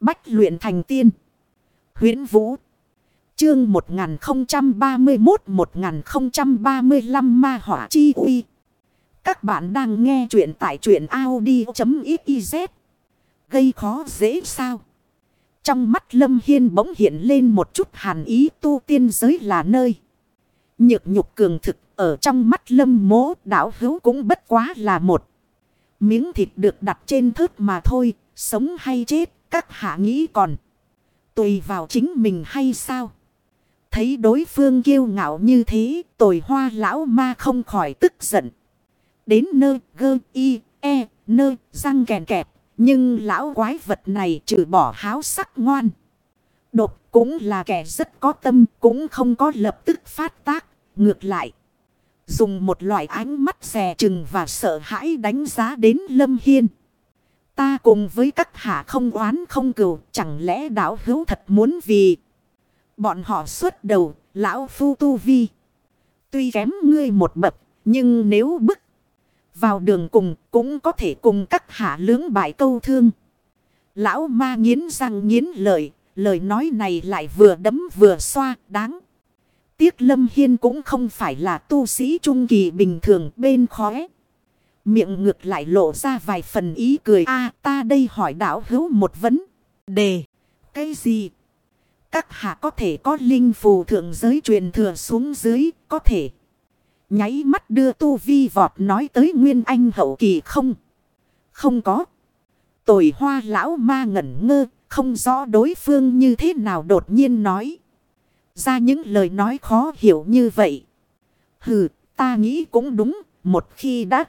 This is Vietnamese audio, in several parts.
Bách luyện thành tiên. huyễn Vũ. Chương 1031-1035 Ma Hỏa Chi Uy. Các bạn đang nghe truyện tại truyện Audi.xyz. Gây khó dễ sao? Trong mắt Lâm Hiên bỗng hiện lên một chút hàn ý tu tiên giới là nơi. Nhược nhục cường thực ở trong mắt Lâm mố đảo hữu cũng bất quá là một. Miếng thịt được đặt trên thớt mà thôi, sống hay chết, các hạ nghĩ còn. Tùy vào chính mình hay sao? Thấy đối phương kiêu ngạo như thế, tồi hoa lão ma không khỏi tức giận. Đến nơi gơ y e nơi răng kèn kẹp. Nhưng lão quái vật này trừ bỏ háo sắc ngoan. Đột cũng là kẻ rất có tâm cũng không có lập tức phát tác. Ngược lại. Dùng một loại ánh mắt xè chừng và sợ hãi đánh giá đến Lâm Hiên. Ta cùng với các hạ không oán không cừu. Chẳng lẽ đảo hữu thật muốn vì. Bọn họ xuất đầu. Lão phu tu vi. Tuy kém ngươi một bậc. Nhưng nếu bức. Vào đường cùng cũng có thể cùng các hạ lưỡng bại câu thương. Lão ma nghiến răng nghiến lợi. Lời nói này lại vừa đấm vừa xoa, đáng. Tiếc Lâm Hiên cũng không phải là tu sĩ trung kỳ bình thường bên khóe. Miệng ngược lại lộ ra vài phần ý cười. a ta đây hỏi đảo hữu một vấn đề. Cái gì? Các hạ có thể có linh phù thượng giới truyền thừa xuống dưới. Có thể. Nháy mắt đưa tu vi vọt nói tới nguyên anh hậu kỳ không? Không có. Tồi hoa lão ma ngẩn ngơ. Không rõ đối phương như thế nào đột nhiên nói. Ra những lời nói khó hiểu như vậy. Hừ, ta nghĩ cũng đúng. Một khi đã.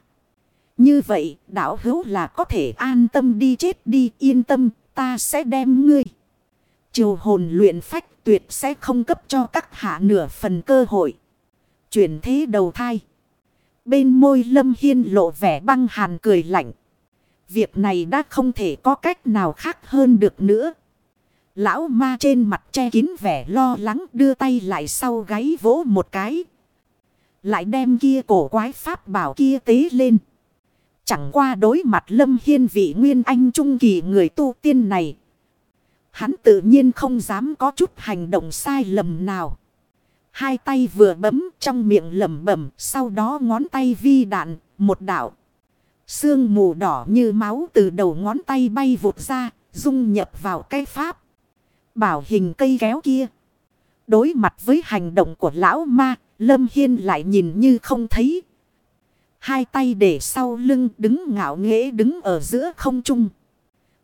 Như vậy, đảo hữu là có thể an tâm đi chết đi yên tâm. Ta sẽ đem ngươi. Triều hồn luyện phách tuyệt sẽ không cấp cho các hạ nửa phần cơ hội. Chuyển thế đầu thai. Bên môi lâm hiên lộ vẻ băng hàn cười lạnh. Việc này đã không thể có cách nào khác hơn được nữa. Lão ma trên mặt che kín vẻ lo lắng đưa tay lại sau gáy vỗ một cái. Lại đem kia cổ quái pháp bảo kia tế lên. Chẳng qua đối mặt lâm hiên vị nguyên anh trung kỳ người tu tiên này. Hắn tự nhiên không dám có chút hành động sai lầm nào. Hai tay vừa bấm trong miệng lẩm bẩm, sau đó ngón tay vi đạn, một đạo. Sương mù đỏ như máu từ đầu ngón tay bay vụt ra, dung nhập vào cái pháp. Bảo hình cây kéo kia. Đối mặt với hành động của lão ma, Lâm Hiên lại nhìn như không thấy. Hai tay để sau lưng đứng ngạo nghễ đứng ở giữa không trung.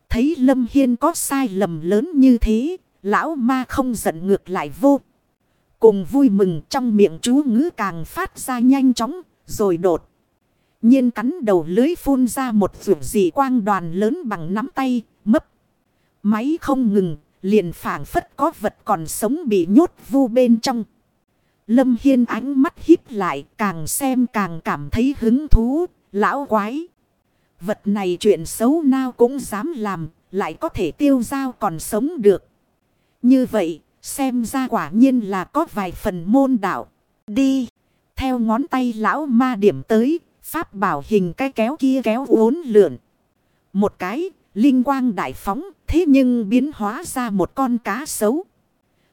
Thấy Lâm Hiên có sai lầm lớn như thế, lão ma không giận ngược lại vô. Cùng vui mừng trong miệng chú ngữ càng phát ra nhanh chóng, rồi đột. nhiên cắn đầu lưới phun ra một vượt dị quang đoàn lớn bằng nắm tay, mấp. Máy không ngừng, liền phảng phất có vật còn sống bị nhốt vu bên trong. Lâm Hiên ánh mắt híp lại, càng xem càng cảm thấy hứng thú, lão quái. Vật này chuyện xấu nào cũng dám làm, lại có thể tiêu dao còn sống được. Như vậy, Xem ra quả nhiên là có vài phần môn đạo. Đi. Theo ngón tay lão ma điểm tới. Pháp bảo hình cái kéo kia kéo uốn lượn. Một cái. Linh quang đại phóng. Thế nhưng biến hóa ra một con cá sấu.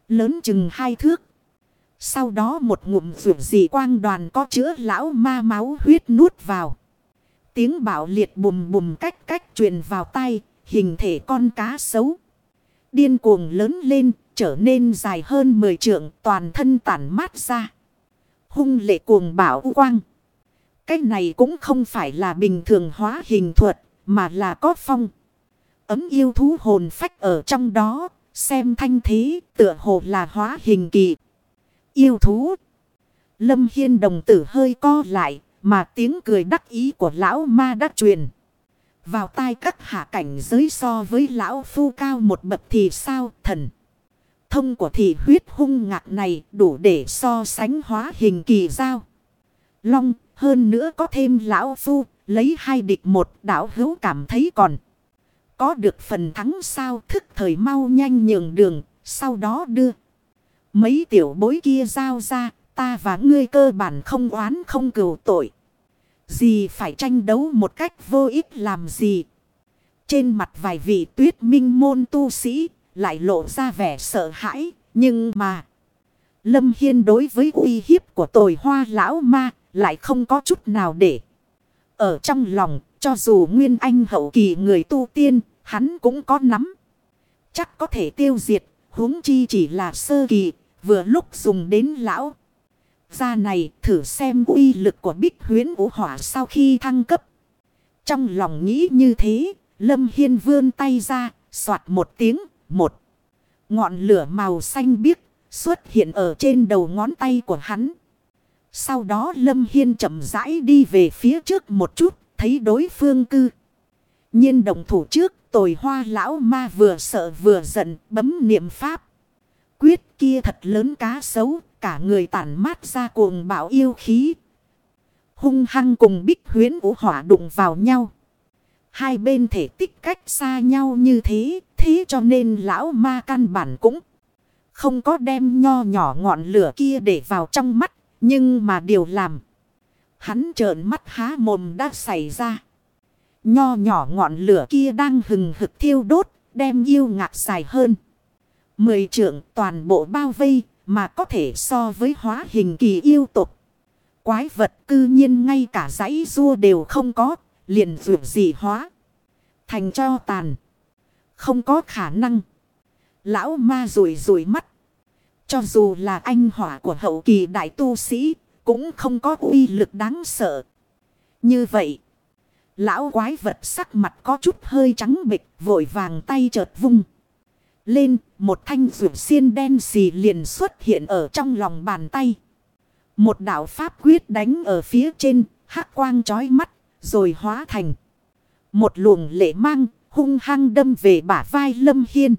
Lớn chừng hai thước. Sau đó một ngụm vượt dị quang đoàn có chữa lão ma máu huyết nuốt vào. Tiếng bảo liệt bùm bùm cách cách truyền vào tay. Hình thể con cá sấu. Điên cuồng lớn lên, trở nên dài hơn 10 trượng, toàn thân tản mát ra. Hung lệ cuồng bảo quang. Cái này cũng không phải là bình thường hóa hình thuật, mà là có phong. Ấm yêu thú hồn phách ở trong đó. Xem thanh thế tựa hồ là hóa hình kỳ. Yêu thú. Lâm Hiên đồng tử hơi co lại. Mà tiếng cười đắc ý của lão ma đã truyền. Vào tai các hạ cảnh giới so với lão phu cao một bậc thì sao thần thông của thị huyết hung ngạc này đủ để so sánh hóa hình kỳ giao. Long, hơn nữa có thêm lão phu, lấy hai địch một đảo hữu cảm thấy còn. Có được phần thắng sao thức thời mau nhanh nhường đường, sau đó đưa. Mấy tiểu bối kia giao ra, ta và ngươi cơ bản không oán không cừu tội. Gì phải tranh đấu một cách vô ích làm gì. trên mặt vài vị tuyết minh môn tu sĩ lại lộ ra vẻ sợ hãi. Nhưng mà Lâm Hiên đối với uy hiếp của tồi hoa lão ma lại không có chút nào để. Ở trong lòng cho dù Nguyên Anh hậu kỳ người tu tiên hắn cũng có nắm. Chắc có thể tiêu diệt huống chi chỉ là sơ kỳ vừa lúc dùng đến lão. Ra này thử xem uy lực của bích huyến vũ hỏa sau khi thăng cấp. Trong lòng nghĩ như thế, Lâm Hiên vươn tay ra, soạt một tiếng, một. Ngọn lửa màu xanh biếc xuất hiện ở trên đầu ngón tay của hắn. Sau đó Lâm Hiên chậm rãi đi về phía trước một chút, thấy đối phương cư. nhiên đồng thủ trước, tồi hoa lão ma vừa sợ vừa giận, bấm niệm pháp. Quyết kia thật lớn cá xấu, cả người tản mát ra cuồng bạo yêu khí. Hung hăng cùng bích huyến vũ hỏa đụng vào nhau. Hai bên thể tích cách xa nhau như thế, thế cho nên lão ma căn bản cũng không có đem nho nhỏ ngọn lửa kia để vào trong mắt, nhưng mà điều làm. Hắn trợn mắt há mồm đã xảy ra. Nho nhỏ ngọn lửa kia đang hừng hực thiêu đốt, đem yêu ngạc dài hơn. Mười trượng toàn bộ bao vây, mà có thể so với hóa hình kỳ yêu tục. Quái vật cư nhiên ngay cả dãy rua đều không có, liền vượt gì hóa. Thành cho tàn. Không có khả năng. Lão ma rủi rủi mắt. Cho dù là anh hỏa của hậu kỳ đại tu sĩ, cũng không có uy lực đáng sợ. Như vậy, lão quái vật sắc mặt có chút hơi trắng bịch, vội vàng tay chợt vung. Lên, một thanh rượu xiên đen xì liền xuất hiện ở trong lòng bàn tay. Một đạo pháp quyết đánh ở phía trên, hắc quang chói mắt, rồi hóa thành. Một luồng lệ mang, hung hăng đâm về bả vai Lâm Hiên.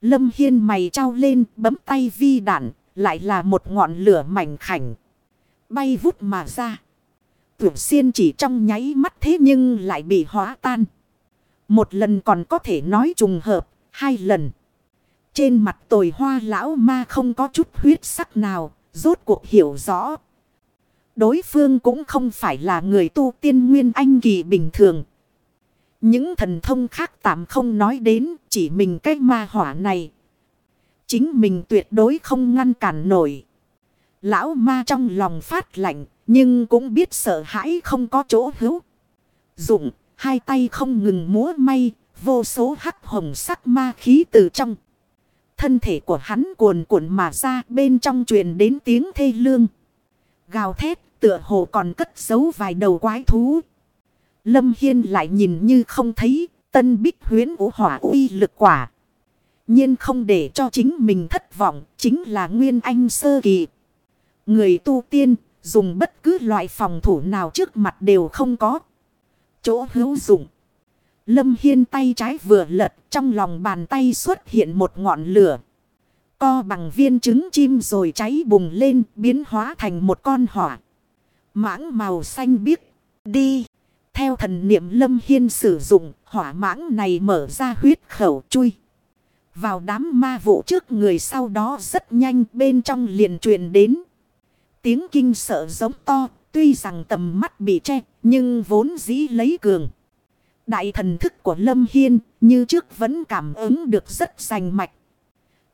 Lâm Hiên mày trao lên, bấm tay vi đạn, lại là một ngọn lửa mảnh khảnh. Bay vút mà ra. Tưởng xiên chỉ trong nháy mắt thế nhưng lại bị hóa tan. Một lần còn có thể nói trùng hợp, hai lần. Trên mặt tồi hoa lão ma không có chút huyết sắc nào, rốt cuộc hiểu rõ. Đối phương cũng không phải là người tu tiên nguyên anh kỳ bình thường. Những thần thông khác tạm không nói đến, chỉ mình cái ma hỏa này. Chính mình tuyệt đối không ngăn cản nổi. Lão ma trong lòng phát lạnh, nhưng cũng biết sợ hãi không có chỗ hữu. Dụng, hai tay không ngừng múa may, vô số hắc hồng sắc ma khí từ trong. Thân thể của hắn cuồn cuộn mà ra, bên trong truyền đến tiếng thê lương. Gào thét, tựa hồ còn cất giấu vài đầu quái thú. Lâm Hiên lại nhìn như không thấy, tân bích huyến vũ hỏa uy lực quả. nhiên không để cho chính mình thất vọng, chính là nguyên anh sơ kỳ. Người tu tiên, dùng bất cứ loại phòng thủ nào trước mặt đều không có. Chỗ hữu dụng. Lâm Hiên tay trái vừa lật, trong lòng bàn tay xuất hiện một ngọn lửa. Co bằng viên trứng chim rồi cháy bùng lên, biến hóa thành một con hỏa. Mãng màu xanh biếc. Đi. Theo thần niệm Lâm Hiên sử dụng, hỏa mãng này mở ra huyết khẩu chui. Vào đám ma vụ trước người sau đó rất nhanh, bên trong liền truyền đến. Tiếng kinh sợ giống to, tuy rằng tầm mắt bị che, nhưng vốn dĩ lấy cường. Đại thần thức của Lâm Hiên như trước vẫn cảm ứng được rất rành mạch.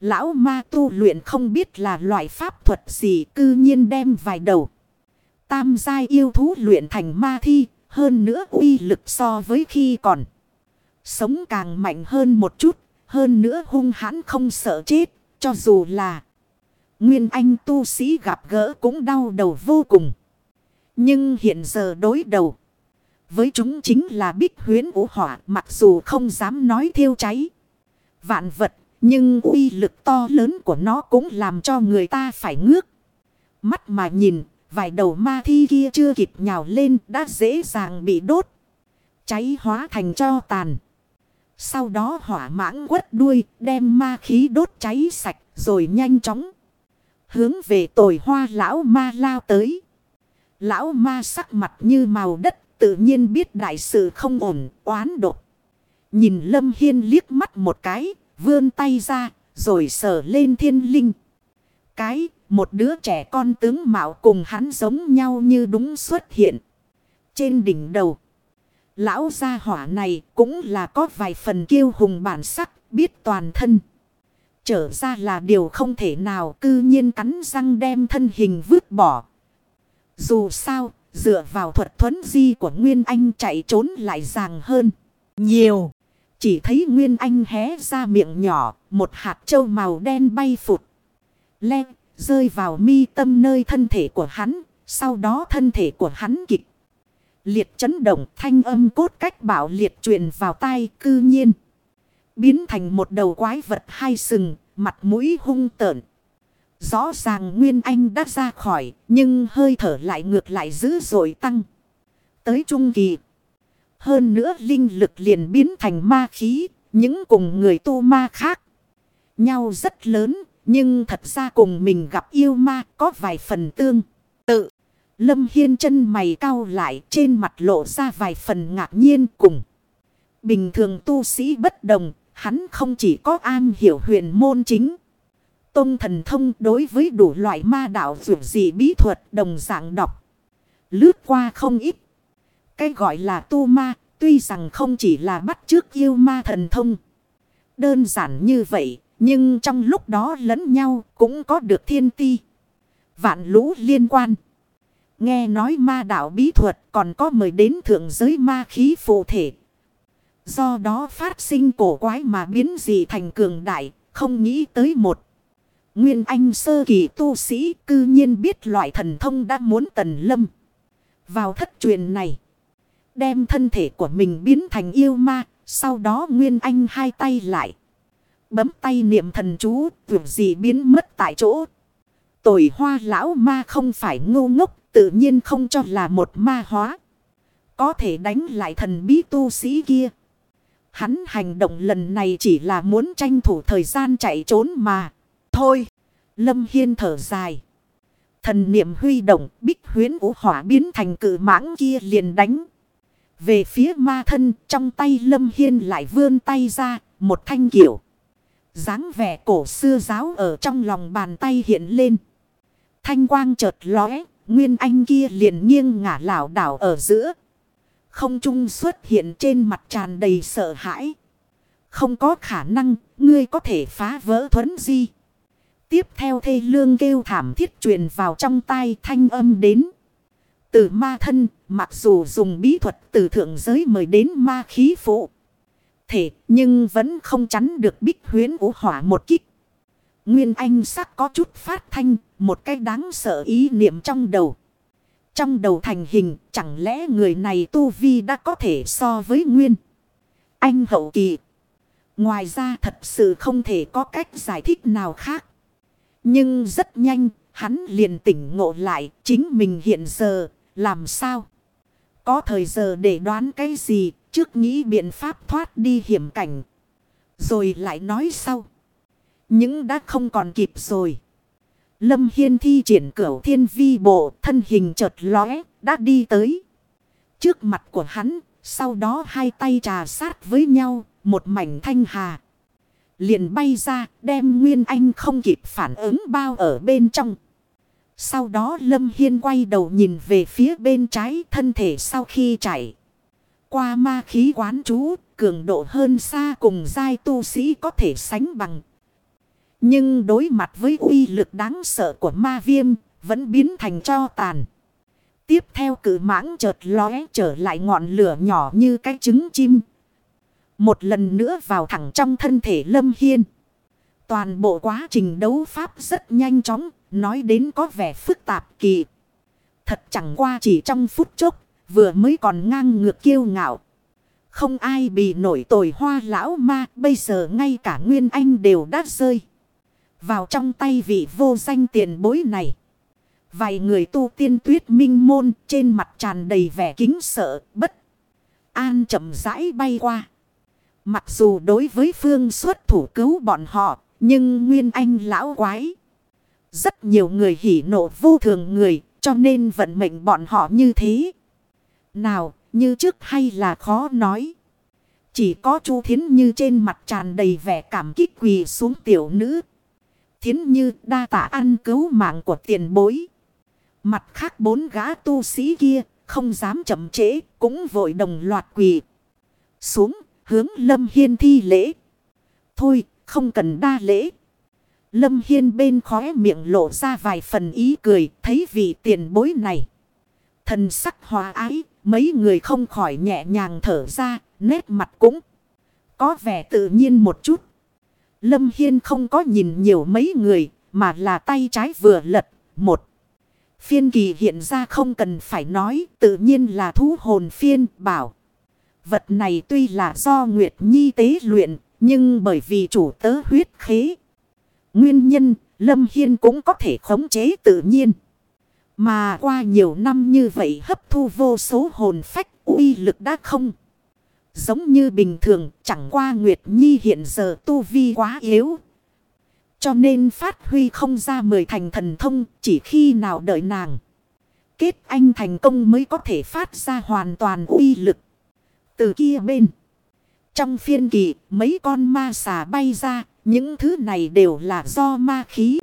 Lão ma tu luyện không biết là loại pháp thuật gì cư nhiên đem vài đầu. Tam giai yêu thú luyện thành ma thi, hơn nữa uy lực so với khi còn. Sống càng mạnh hơn một chút, hơn nữa hung hãn không sợ chết, cho dù là Nguyên Anh tu sĩ gặp gỡ cũng đau đầu vô cùng. Nhưng hiện giờ đối đầu. Với chúng chính là bích huyến vũ hỏa, mặc dù không dám nói thiêu cháy. Vạn vật, nhưng uy lực to lớn của nó cũng làm cho người ta phải ngước. Mắt mà nhìn, vài đầu ma thi kia chưa kịp nhào lên đã dễ dàng bị đốt. Cháy hóa thành cho tàn. Sau đó hỏa mãng quất đuôi, đem ma khí đốt cháy sạch, rồi nhanh chóng. Hướng về tồi hoa lão ma lao tới. Lão ma sắc mặt như màu đất tự nhiên biết đại sự không ổn, oán độc. Nhìn Lâm Hiên liếc mắt một cái, vươn tay ra, rồi sờ lên thiên linh. Cái, một đứa trẻ con tướng mạo cùng hắn giống nhau như đúng xuất hiện. Trên đỉnh đầu, Lão gia hỏa này cũng là có vài phần kiêu hùng bản sắc, biết toàn thân. Trở ra là điều không thể nào cư nhiên cắn răng đem thân hình vứt bỏ. Dù sao, dựa vào thuật thuấn di của Nguyên Anh chạy trốn lại ràng hơn. Nhiều. Chỉ thấy Nguyên Anh hé ra miệng nhỏ, một hạt trâu màu đen bay phụt. Le, rơi vào mi tâm nơi thân thể của hắn, sau đó thân thể của hắn kịch. Liệt chấn động thanh âm cốt cách bảo liệt truyền vào tai cư nhiên. Biến thành một đầu quái vật hai sừng, mặt mũi hung tợn. Rõ ràng Nguyên Anh đã ra khỏi, nhưng hơi thở lại ngược lại dữ dội tăng. Tới trung kỳ. Hơn nữa linh lực liền biến thành ma khí, những cùng người tu ma khác. Nhau rất lớn, nhưng thật ra cùng mình gặp yêu ma có vài phần tương tự. Lâm Hiên chân mày cau lại trên mặt lộ ra vài phần ngạc nhiên cùng. Bình thường tu sĩ bất đồng, hắn không chỉ có an hiểu huyền môn chính. Tông thần thông đối với đủ loại ma đạo dù gì bí thuật đồng dạng đọc. Lướt qua không ít. Cái gọi là tu ma, tuy rằng không chỉ là bắt trước yêu ma thần thông. Đơn giản như vậy, nhưng trong lúc đó lẫn nhau cũng có được thiên ti. Vạn lũ liên quan. Nghe nói ma đạo bí thuật còn có mời đến thượng giới ma khí phụ thể. Do đó phát sinh cổ quái mà biến dị thành cường đại, không nghĩ tới một. Nguyên Anh sơ kỳ tu sĩ cư nhiên biết loại thần thông đã muốn tần lâm. Vào thất truyền này. Đem thân thể của mình biến thành yêu ma. Sau đó Nguyên Anh hai tay lại. Bấm tay niệm thần chú. Vượt gì biến mất tại chỗ. Tội hoa lão ma không phải ngu ngốc. Tự nhiên không cho là một ma hóa. Có thể đánh lại thần bí tu sĩ kia. Hắn hành động lần này chỉ là muốn tranh thủ thời gian chạy trốn mà. Thôi, Lâm Hiên thở dài. Thần niệm huy động, bích huyến vũ hỏa biến thành cự mãng kia liền đánh. Về phía ma thân, trong tay Lâm Hiên lại vươn tay ra, một thanh kiểu. dáng vẻ cổ xưa giáo ở trong lòng bàn tay hiện lên. Thanh quang chợt lóe, nguyên anh kia liền nghiêng ngả lảo đảo ở giữa. Không trung xuất hiện trên mặt tràn đầy sợ hãi. Không có khả năng, ngươi có thể phá vỡ thuấn di. Tiếp theo thê lương kêu thảm thiết truyền vào trong tai thanh âm đến. Từ ma thân, mặc dù dùng bí thuật từ thượng giới mời đến ma khí phụ. Thể, nhưng vẫn không chắn được bích huyến ủ hỏa một kích. Nguyên Anh sắc có chút phát thanh, một cái đáng sợ ý niệm trong đầu. Trong đầu thành hình, chẳng lẽ người này tu vi đã có thể so với Nguyên Anh hậu kỳ. Ngoài ra thật sự không thể có cách giải thích nào khác. Nhưng rất nhanh, hắn liền tỉnh ngộ lại chính mình hiện giờ, làm sao? Có thời giờ để đoán cái gì, trước nghĩ biện pháp thoát đi hiểm cảnh. Rồi lại nói sau. Những đã không còn kịp rồi. Lâm Hiên thi triển cửu thiên vi bộ, thân hình chợt lóe, đã đi tới. Trước mặt của hắn, sau đó hai tay trà sát với nhau, một mảnh thanh hà liền bay ra, đem Nguyên Anh không kịp phản ứng bao ở bên trong. Sau đó Lâm Hiên quay đầu nhìn về phía bên trái thân thể sau khi chạy. Qua ma khí quán chú, cường độ hơn xa cùng giai tu sĩ có thể sánh bằng. Nhưng đối mặt với uy lực đáng sợ của ma viêm, vẫn biến thành cho tàn. Tiếp theo cử mãng chợt lóe trở lại ngọn lửa nhỏ như cái trứng chim, một lần nữa vào thẳng trong thân thể Lâm Hiên. Toàn bộ quá trình đấu pháp rất nhanh chóng, nói đến có vẻ phức tạp kỳ. Thật chẳng qua chỉ trong phút chốc, vừa mới còn ngang ngược kiêu ngạo. Không ai bị nổi tội hoa lão ma, bây giờ ngay cả Nguyên Anh đều đã rơi. Vào trong tay vị vô danh tiền bối này. Vài người tu tiên tuyết minh môn trên mặt tràn đầy vẻ kính sợ, bất an chậm rãi bay qua. Mặc dù đối với phương xuất thủ cứu bọn họ, nhưng Nguyên Anh lão quái. Rất nhiều người hỉ nộ vô thường người, cho nên vận mệnh bọn họ như thế. Nào, như trước hay là khó nói. Chỉ có Chu Thiến Như trên mặt tràn đầy vẻ cảm kích quỳ xuống tiểu nữ. Thiến Như đa tạ ăn cứu mạng của tiền bối. Mặt khác bốn gã tu sĩ kia, không dám chậm trễ, cũng vội đồng loạt quỳ. Xuống, hướng Lâm Hiên thi lễ. Thôi, không cần đa lễ. Lâm Hiên bên khóe miệng lộ ra vài phần ý cười, thấy vị tiền bối này. Thần sắc hòa ái, mấy người không khỏi nhẹ nhàng thở ra, nét mặt cũng có vẻ tự nhiên một chút. Lâm Hiên không có nhìn nhiều mấy người, mà là tay trái vừa lật, một. Phiên kỳ hiện ra không cần phải nói, tự nhiên là thú hồn phiên bảo. Vật này tuy là do Nguyệt Nhi tế luyện, nhưng bởi vì chủ tớ huyết khế. Nguyên nhân, Lâm Hiên cũng có thể khống chế tự nhiên. Mà qua nhiều năm như vậy hấp thu vô số hồn phách uy lực đã không. Giống như bình thường chẳng qua Nguyệt Nhi hiện giờ tu vi quá yếu. Cho nên phát huy không ra mười thành thần thông chỉ khi nào đợi nàng. Kết anh thành công mới có thể phát ra hoàn toàn uy lực. Từ kia bên. Trong phiên kỳ mấy con ma xà bay ra. Những thứ này đều là do ma khí.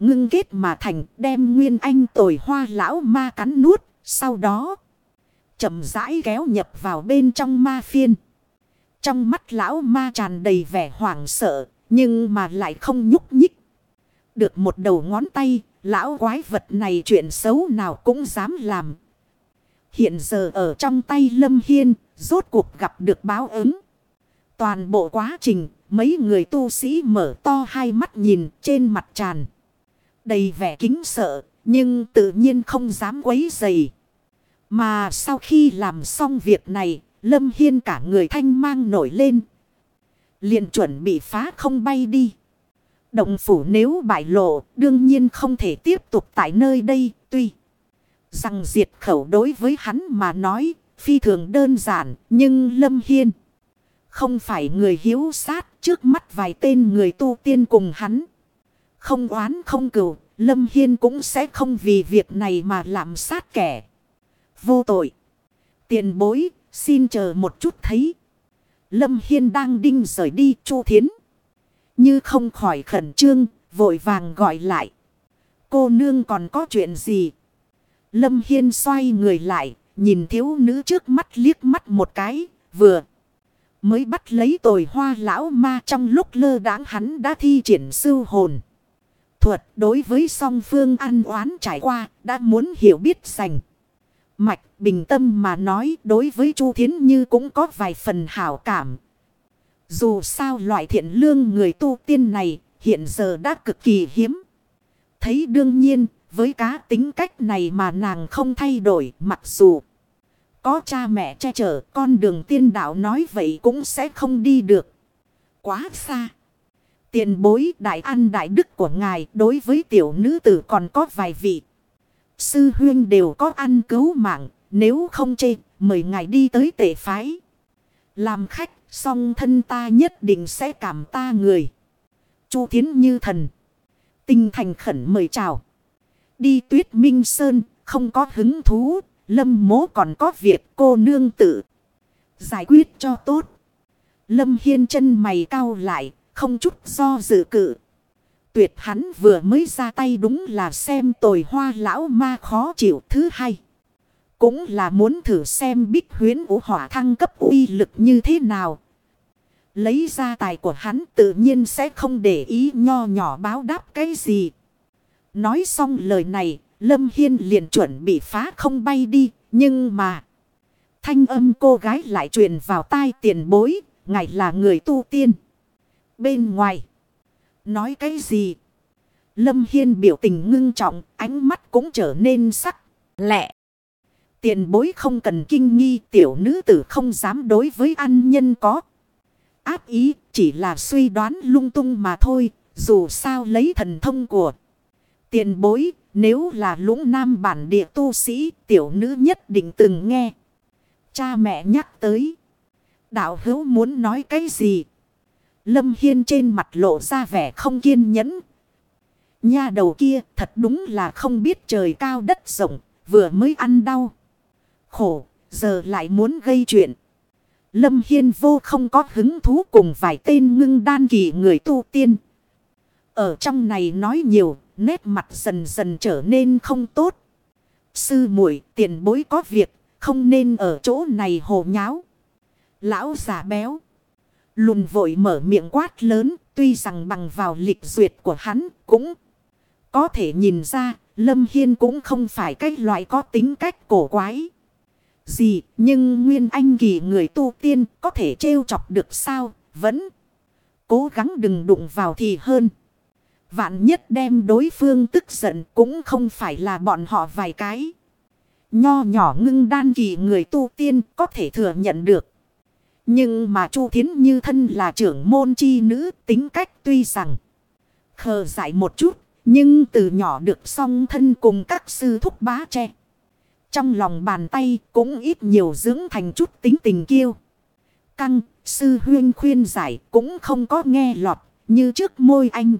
Ngưng kết mà thành đem nguyên anh tồi hoa lão ma cắn nuốt. Sau đó chậm rãi kéo nhập vào bên trong ma phiên. Trong mắt lão ma tràn đầy vẻ hoảng sợ, nhưng mà lại không nhúc nhích. Được một đầu ngón tay, lão quái vật này chuyện xấu nào cũng dám làm. Hiện giờ ở trong tay Lâm Hiên, rốt cuộc gặp được báo ứng. Toàn bộ quá trình, mấy người tu sĩ mở to hai mắt nhìn trên mặt tràn. Đầy vẻ kính sợ, nhưng tự nhiên không dám quấy dày. Mà sau khi làm xong việc này, Lâm Hiên cả người thanh mang nổi lên. liền chuẩn bị phá không bay đi. Động phủ nếu bại lộ, đương nhiên không thể tiếp tục tại nơi đây, tuy rằng diệt khẩu đối với hắn mà nói, phi thường đơn giản, nhưng Lâm Hiên không phải người hiếu sát trước mắt vài tên người tu tiên cùng hắn. Không oán không cừu, Lâm Hiên cũng sẽ không vì việc này mà làm sát kẻ vô tội. Tiền bối, xin chờ một chút thấy. Lâm Hiên đang đinh rời đi chu thiến. Như không khỏi khẩn trương, vội vàng gọi lại. Cô nương còn có chuyện gì? Lâm Hiên xoay người lại, nhìn thiếu nữ trước mắt liếc mắt một cái, vừa. Mới bắt lấy tồi hoa lão ma trong lúc lơ đáng hắn đã thi triển sư hồn. Thuật đối với song phương ăn oán trải qua, đã muốn hiểu biết sành Mạch bình tâm mà nói đối với Chu Thiến Như cũng có vài phần hảo cảm. Dù sao loại thiện lương người tu tiên này hiện giờ đã cực kỳ hiếm. Thấy đương nhiên với cá tính cách này mà nàng không thay đổi mặc dù có cha mẹ che chở con đường tiên đạo nói vậy cũng sẽ không đi được. Quá xa. Tiền bối đại ăn đại đức của ngài đối với tiểu nữ tử còn có vài vị. Sư huyên đều có ăn cứu mạng, nếu không chê, mời ngài đi tới tệ phái. Làm khách, song thân ta nhất định sẽ cảm ta người. Chu Thiến như thần. Tinh thành khẩn mời chào. Đi tuyết minh sơn, không có hứng thú, lâm mố còn có việc cô nương tự. Giải quyết cho tốt. Lâm hiên chân mày cao lại, không chút do dự cự tuyệt hắn vừa mới ra tay đúng là xem tồi hoa lão ma khó chịu thứ hai. Cũng là muốn thử xem bích huyến vũ hỏa thăng cấp uy lực như thế nào. Lấy ra tài của hắn tự nhiên sẽ không để ý nho nhỏ báo đáp cái gì. Nói xong lời này, Lâm Hiên liền chuẩn bị phá không bay đi, nhưng mà... Thanh âm cô gái lại truyền vào tai tiền bối, ngài là người tu tiên. Bên ngoài... Nói cái gì? Lâm Hiên biểu tình ngưng trọng, ánh mắt cũng trở nên sắc, lẹ. Tiền bối không cần kinh nghi, tiểu nữ tử không dám đối với ăn nhân có. Áp ý, chỉ là suy đoán lung tung mà thôi, dù sao lấy thần thông của. Tiền bối, nếu là lũng nam bản địa tu sĩ, tiểu nữ nhất định từng nghe. Cha mẹ nhắc tới. Đạo hữu muốn nói cái gì? Lâm Hiên trên mặt lộ ra vẻ không kiên nhẫn. Nha đầu kia thật đúng là không biết trời cao đất rộng, vừa mới ăn đau. Khổ, giờ lại muốn gây chuyện. Lâm Hiên vô không có hứng thú cùng vài tên ngưng đan kỳ người tu tiên. Ở trong này nói nhiều, nét mặt dần dần trở nên không tốt. sư muội tiền bối có việc, không nên ở chỗ này hồ nháo. Lão già béo. Lùn vội mở miệng quát lớn, tuy rằng bằng vào lịch duyệt của hắn cũng có thể nhìn ra, Lâm Hiên cũng không phải cái loại có tính cách cổ quái. Gì, nhưng Nguyên Anh kỳ người tu tiên có thể trêu chọc được sao, vẫn cố gắng đừng đụng vào thì hơn. Vạn nhất đem đối phương tức giận cũng không phải là bọn họ vài cái. Nho nhỏ ngưng đan kỳ người tu tiên có thể thừa nhận được. Nhưng mà Chu Thiến như thân là trưởng môn chi nữ tính cách tuy rằng khờ dại một chút. Nhưng từ nhỏ được song thân cùng các sư thúc bá tre. Trong lòng bàn tay cũng ít nhiều dưỡng thành chút tính tình kiêu. Căng, sư huyên khuyên giải cũng không có nghe lọt như trước môi anh.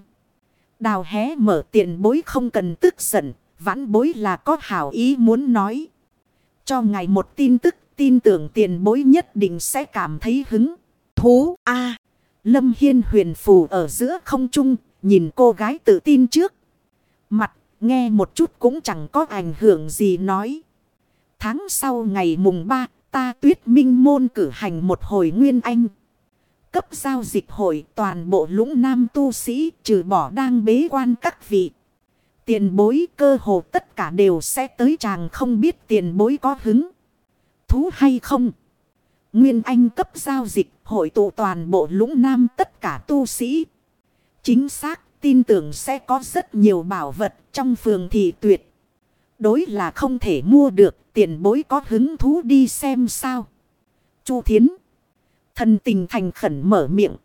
Đào hé mở tiền bối không cần tức giận, vãn bối là có hảo ý muốn nói. Cho ngài một tin tức, tin tưởng tiền bối nhất định sẽ cảm thấy hứng. Thú A. Lâm Hiên huyền phù ở giữa không trung, nhìn cô gái tự tin trước. Mặt, nghe một chút cũng chẳng có ảnh hưởng gì nói. Tháng sau ngày mùng 3, ta tuyết minh môn cử hành một hồi nguyên anh. Cấp giao dịch hội toàn bộ lũng nam tu sĩ, trừ bỏ đang bế quan các vị. Tiền bối cơ hồ tất cả đều sẽ tới chàng không biết tiền bối có hứng. Thú hay không? Nguyên Anh cấp giao dịch hội tụ toàn bộ lũng nam tất cả tu sĩ. Chính xác, tin tưởng sẽ có rất nhiều bảo vật trong phường thị tuyệt. Đối là không thể mua được, tiền bối có hứng thú đi xem sao. Chu Thiến. Thần tình thành khẩn mở miệng.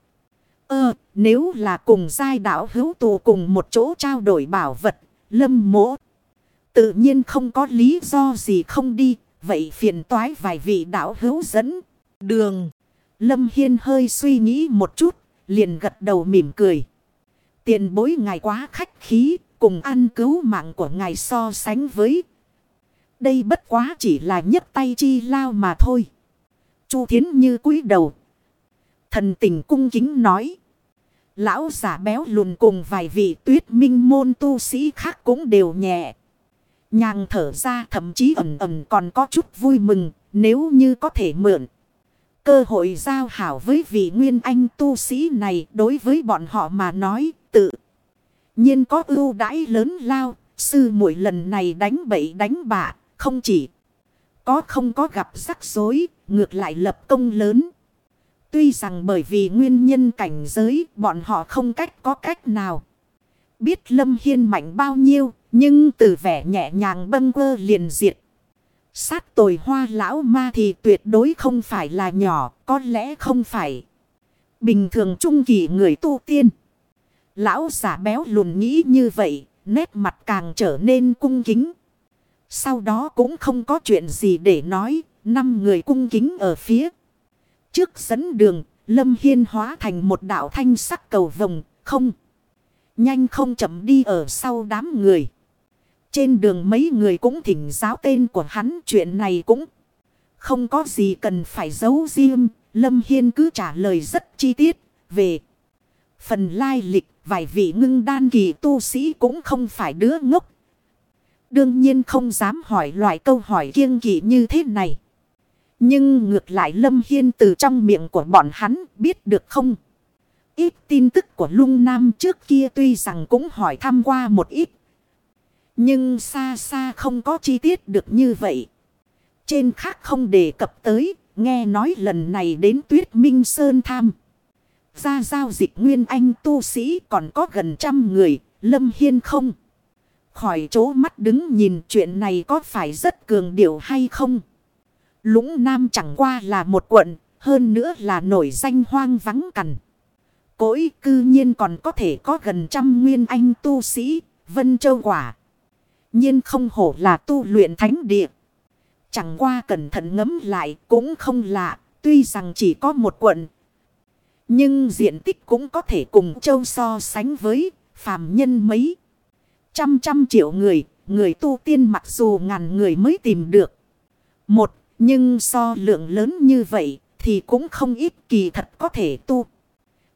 Ơ, nếu là cùng giai đạo hữu tù cùng một chỗ trao đổi bảo vật, lâm mỗ. Tự nhiên không có lý do gì không đi, vậy phiền toái vài vị đạo hữu dẫn. Đường. Lâm Hiên hơi suy nghĩ một chút, liền gật đầu mỉm cười. Tiền bối ngài quá khách khí, cùng ăn cứu mạng của ngài so sánh với. Đây bất quá chỉ là nhấc tay chi lao mà thôi. Chu Thiến như cúi đầu, Thần tình cung kính nói. Lão giả béo lùn cùng vài vị tuyết minh môn tu sĩ khác cũng đều nhẹ. Nhàng thở ra thậm chí ẩm ẩm còn có chút vui mừng nếu như có thể mượn. Cơ hội giao hảo với vị nguyên anh tu sĩ này đối với bọn họ mà nói tự. nhiên có ưu đãi lớn lao, sư muội lần này đánh bậy đánh bạ, không chỉ có không có gặp rắc rối, ngược lại lập công lớn. Tuy rằng bởi vì nguyên nhân cảnh giới bọn họ không cách có cách nào. Biết Lâm Hiên mạnh bao nhiêu nhưng từ vẻ nhẹ nhàng bâng quơ liền diệt. Sát tồi hoa lão ma thì tuyệt đối không phải là nhỏ, có lẽ không phải. Bình thường trung kỳ người tu tiên. Lão giả béo lùn nghĩ như vậy, nét mặt càng trở nên cung kính. Sau đó cũng không có chuyện gì để nói, năm người cung kính ở phía. Trước dẫn đường, Lâm Hiên hóa thành một đạo thanh sắc cầu vồng, không. Nhanh không chậm đi ở sau đám người. Trên đường mấy người cũng thỉnh giáo tên của hắn chuyện này cũng không có gì cần phải giấu riêng. Lâm Hiên cứ trả lời rất chi tiết về phần lai lịch vài vị ngưng đan kỳ tu sĩ cũng không phải đứa ngốc. Đương nhiên không dám hỏi loại câu hỏi kiêng kỵ như thế này. Nhưng ngược lại Lâm Hiên từ trong miệng của bọn hắn biết được không? Ít tin tức của lung nam trước kia tuy rằng cũng hỏi thăm qua một ít. Nhưng xa xa không có chi tiết được như vậy. Trên khác không đề cập tới, nghe nói lần này đến tuyết minh sơn tham. Ra giao dịch nguyên anh tu sĩ còn có gần trăm người, Lâm Hiên không. Khỏi chỗ mắt đứng nhìn chuyện này có phải rất cường điệu hay không? Lũng Nam chẳng qua là một quận, hơn nữa là nổi danh hoang vắng cằn. Cỗi cư nhiên còn có thể có gần trăm nguyên anh tu sĩ, Vân Châu Quả. nhiên không hổ là tu luyện thánh địa. Chẳng qua cẩn thận ngấm lại cũng không lạ, tuy rằng chỉ có một quận. Nhưng diện tích cũng có thể cùng châu so sánh với phàm nhân mấy. Trăm trăm triệu người, người tu tiên mặc dù ngàn người mới tìm được. Một nhưng so lượng lớn như vậy thì cũng không ít kỳ thật có thể tu.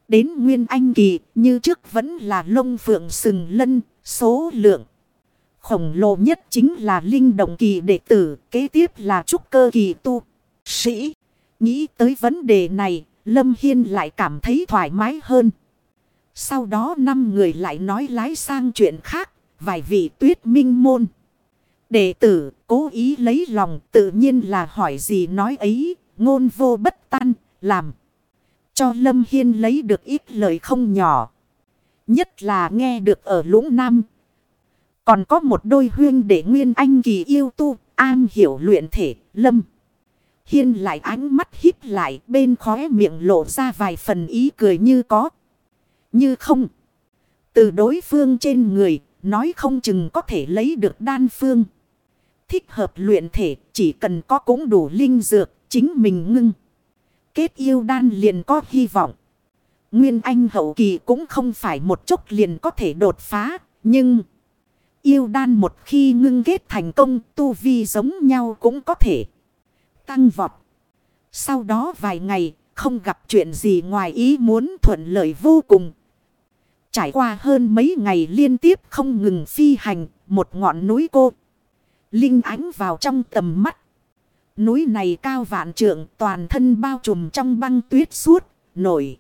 Đến nguyên anh kỳ như trước vẫn là lông phượng sừng lân số lượng. Khổng lồ nhất chính là linh động kỳ đệ tử, kế tiếp là trúc cơ kỳ tu. Sĩ, nghĩ tới vấn đề này, Lâm Hiên lại cảm thấy thoải mái hơn. Sau đó năm người lại nói lái sang chuyện khác, vài vị tuyết minh môn. Đệ tử cố ý lấy lòng tự nhiên là hỏi gì nói ấy, ngôn vô bất tan, làm. Cho Lâm Hiên lấy được ít lời không nhỏ. Nhất là nghe được ở lũng nam. Còn có một đôi huyên để nguyên anh kỳ yêu tu, an hiểu luyện thể, Lâm. Hiên lại ánh mắt híp lại bên khóe miệng lộ ra vài phần ý cười như có. Như không. Từ đối phương trên người, nói không chừng có thể lấy được đan phương. Thích hợp luyện thể, chỉ cần có cũng đủ linh dược, chính mình ngưng. Kết yêu đan liền có hy vọng. Nguyên Anh hậu kỳ cũng không phải một chốc liền có thể đột phá, nhưng... Yêu đan một khi ngưng kết thành công, tu vi giống nhau cũng có thể tăng vọt. Sau đó vài ngày, không gặp chuyện gì ngoài ý muốn thuận lợi vô cùng. Trải qua hơn mấy ngày liên tiếp không ngừng phi hành, một ngọn núi cô. Linh ánh vào trong tầm mắt. Núi này cao vạn trượng toàn thân bao trùm trong băng tuyết suốt, nổi.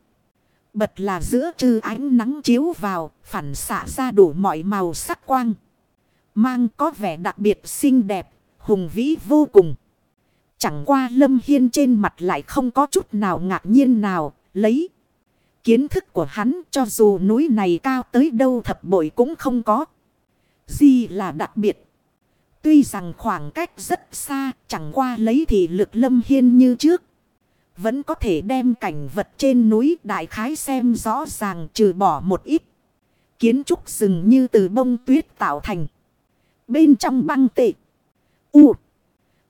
Bật là giữa trừ ánh nắng chiếu vào, phản xạ ra đủ mọi màu sắc quang. Mang có vẻ đặc biệt xinh đẹp, hùng vĩ vô cùng. Chẳng qua lâm hiên trên mặt lại không có chút nào ngạc nhiên nào, lấy. Kiến thức của hắn cho dù núi này cao tới đâu thập bội cũng không có. Gì là đặc biệt. Tuy rằng khoảng cách rất xa, chẳng qua lấy thì lực lâm hiên như trước. Vẫn có thể đem cảnh vật trên núi đại khái xem rõ ràng trừ bỏ một ít. Kiến trúc rừng như từ bông tuyết tạo thành. Bên trong băng tệ. U.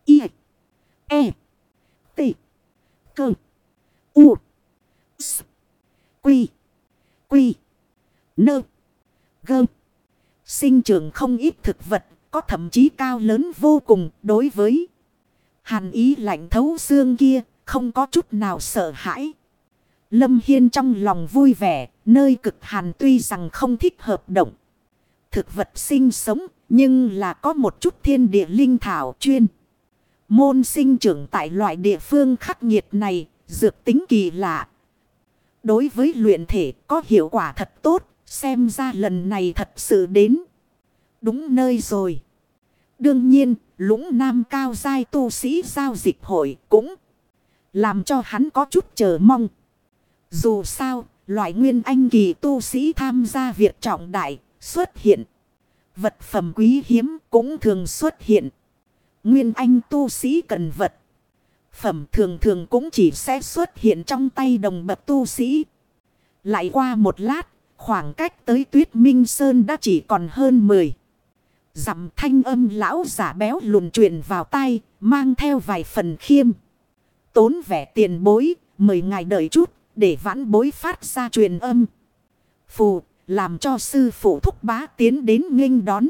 I. E. T. Cơ. U. S. Quy. Quy. Nơ. Gơm Sinh trưởng không ít thực vật có thậm chí cao lớn vô cùng đối với hàn ý lạnh thấu xương kia, không có chút nào sợ hãi. Lâm Hiên trong lòng vui vẻ, nơi cực hàn tuy rằng không thích hợp động. Thực vật sinh sống, nhưng là có một chút thiên địa linh thảo chuyên. Môn sinh trưởng tại loại địa phương khắc nghiệt này, dược tính kỳ lạ. Đối với luyện thể có hiệu quả thật tốt, xem ra lần này thật sự đến. Đúng nơi rồi. Đương nhiên, lũng nam cao giai tu sĩ giao dịch hội cũng làm cho hắn có chút chờ mong. Dù sao, loại nguyên anh kỳ tu sĩ tham gia việc trọng đại xuất hiện. Vật phẩm quý hiếm cũng thường xuất hiện. Nguyên anh tu sĩ cần vật. Phẩm thường thường cũng chỉ sẽ xuất hiện trong tay đồng bậc tu sĩ. Lại qua một lát, khoảng cách tới tuyết minh sơn đã chỉ còn hơn 10. Dặm thanh âm lão giả béo lùn truyền vào tay, mang theo vài phần khiêm. Tốn vẻ tiền bối, mời ngài đợi chút, để vãn bối phát ra truyền âm. Phù, làm cho sư phụ thúc bá tiến đến nghênh đón.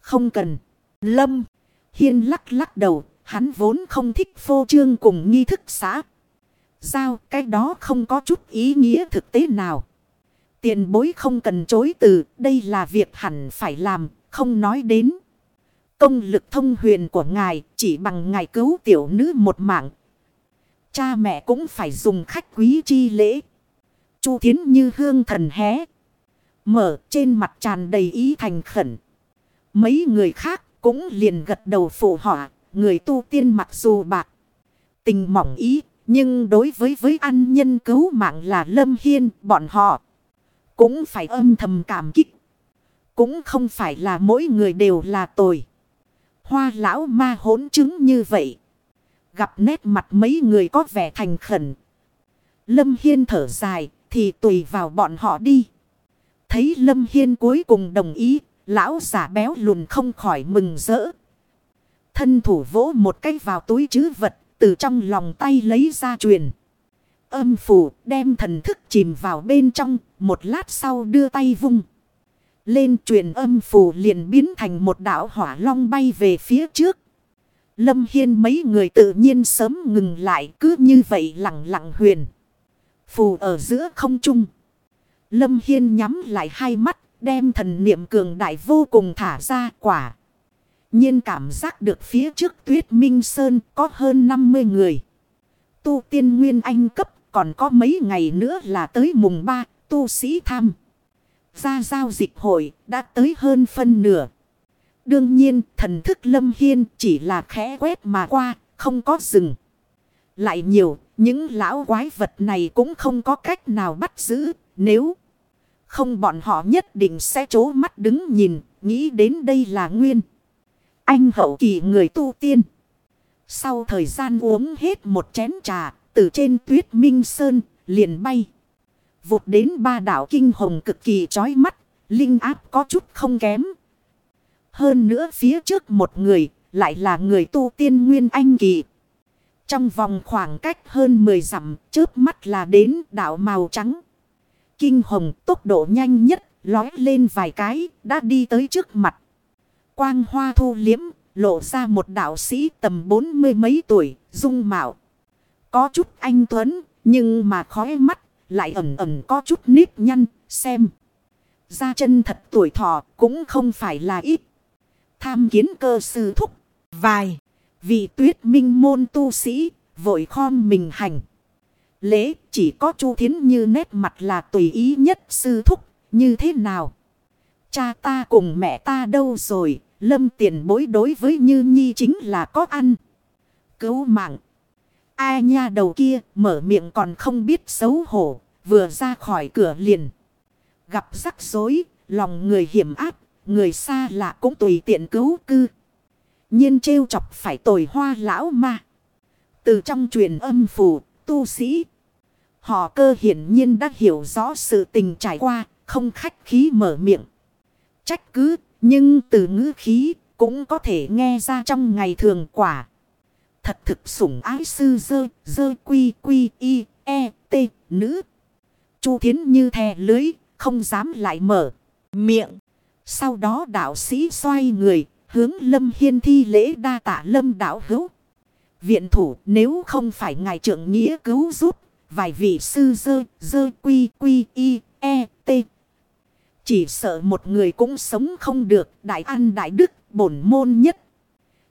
Không cần. Lâm, hiên lắc lắc đầu, hắn vốn không thích phô trương cùng nghi thức xã. Giao, cái đó không có chút ý nghĩa thực tế nào. Tiền bối không cần chối từ, đây là việc hẳn phải làm, không nói đến. Công lực thông huyền của ngài chỉ bằng ngài cứu tiểu nữ một mạng. Cha mẹ cũng phải dùng khách quý chi lễ. Chu Thiến như hương thần hé. Mở trên mặt tràn đầy ý thành khẩn. Mấy người khác cũng liền gật đầu phụ họa. Người tu tiên mặc dù bạc. Tình mỏng ý. Nhưng đối với với ăn nhân cứu mạng là Lâm Hiên, bọn họ. Cũng phải âm thầm cảm kích. Cũng không phải là mỗi người đều là tồi. Hoa lão ma hỗn chứng như vậy. Gặp nét mặt mấy người có vẻ thành khẩn. Lâm Hiên thở dài, thì tùy vào bọn họ đi. Thấy Lâm Hiên cuối cùng đồng ý. Lão giả béo lùn không khỏi mừng rỡ. Thân thủ vỗ một cái vào túi chứ vật. Từ trong lòng tay lấy ra truyền. Âm phủ, đem thần thức chìm vào bên trong. Một lát sau đưa tay vung. Lên truyền âm phù liền biến thành một đảo hỏa long bay về phía trước. Lâm Hiên mấy người tự nhiên sớm ngừng lại, cứ như vậy lặng lặng huyền. Phù ở giữa không trung. Lâm Hiên nhắm lại hai mắt, đem thần niệm cường đại vô cùng thả ra quả. nhiên cảm giác được phía trước tuyết minh sơn có hơn 50 người. Tu tiên nguyên anh cấp còn có mấy ngày nữa là tới mùng 3 tu sĩ tham. Ra giao dịch hội đã tới hơn phân nửa. Đương nhiên thần thức lâm hiên chỉ là khẽ quét mà qua không có rừng. Lại nhiều những lão quái vật này cũng không có cách nào bắt giữ nếu... Không bọn họ nhất định sẽ chố mắt đứng nhìn, nghĩ đến đây là nguyên. Anh hậu kỳ người tu tiên. Sau thời gian uống hết một chén trà, từ trên tuyết minh sơn, liền bay. Vụt đến ba đảo kinh hồng cực kỳ chói mắt, linh áp có chút không kém. Hơn nữa phía trước một người, lại là người tu tiên nguyên anh kỳ. Trong vòng khoảng cách hơn 10 dặm, trước mắt là đến đảo màu trắng. Kinh hồng tốc độ nhanh nhất, lói lên vài cái, đã đi tới trước mặt. Quang hoa thu liếm, lộ ra một đạo sĩ tầm bốn mươi mấy tuổi, dung mạo. Có chút anh Tuấn, nhưng mà khói mắt, lại ẩn ẩn có chút nếp nhăn, xem. Ra chân thật tuổi thọ cũng không phải là ít. Tham kiến cơ sư thúc, vài, vị tuyết minh môn tu sĩ, vội khom mình hành lễ chỉ có Chu Thiến Như nét mặt là tùy ý nhất sư thúc như thế nào. Cha ta cùng mẹ ta đâu rồi, lâm tiền bối đối với Như Nhi chính là có ăn. Cứu mạng. Ai nha đầu kia mở miệng còn không biết xấu hổ, vừa ra khỏi cửa liền. Gặp rắc rối, lòng người hiểm áp, người xa lạ cũng tùy tiện cứu cư. nhiên trêu chọc phải tồi hoa lão ma. Từ trong truyền âm phủ, tu sĩ. Họ cơ hiển nhiên đã hiểu rõ sự tình trải qua, không khách khí mở miệng. Trách cứ, nhưng từ ngữ khí cũng có thể nghe ra trong ngày thường quả. Thật thực sủng ái sư dơ, dơ quy quy y, e, t, nữ. Chu thiến như thè lưới, không dám lại mở miệng. Sau đó đạo sĩ xoay người, hướng lâm hiên thi lễ đa tạ lâm đạo hữu. Viện thủ nếu không phải ngài trưởng nghĩa cứu giúp, vài vị sư dơ, dơ quy quy y, e, t. Chỉ sợ một người cũng sống không được, đại ăn đại đức, bổn môn nhất.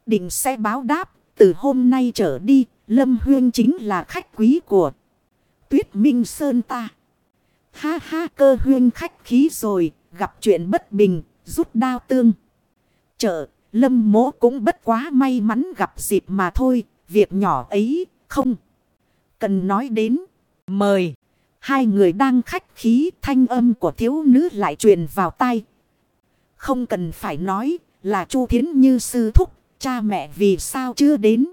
Định sẽ báo đáp, từ hôm nay trở đi, Lâm Huyên chính là khách quý của Tuyết Minh Sơn ta. Ha ha cơ huyên khách khí rồi, gặp chuyện bất bình, rút đao tương. Chợ, Lâm mố cũng bất quá may mắn gặp dịp mà thôi, việc nhỏ ấy, không. Cần nói đến. Mời. Hai người đang khách khí thanh âm của thiếu nữ lại truyền vào tai. Không cần phải nói là Chu Thiến Như sư thúc. Cha mẹ vì sao chưa đến.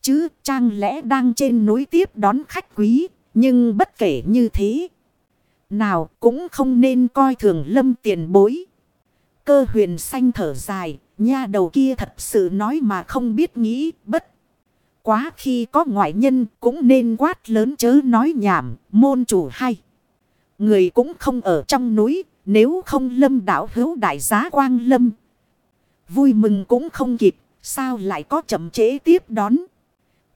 Chứ trang lẽ đang trên núi tiếp đón khách quý. Nhưng bất kể như thế. Nào cũng không nên coi thường lâm tiền bối. Cơ huyền xanh thở dài. Nha đầu kia thật sự nói mà không biết nghĩ bất quá khi có ngoại nhân cũng nên quát lớn chớ nói nhảm, môn chủ hay. Người cũng không ở trong núi, nếu không lâm đảo hữu đại giá quang lâm. Vui mừng cũng không kịp, sao lại có chậm chế tiếp đón.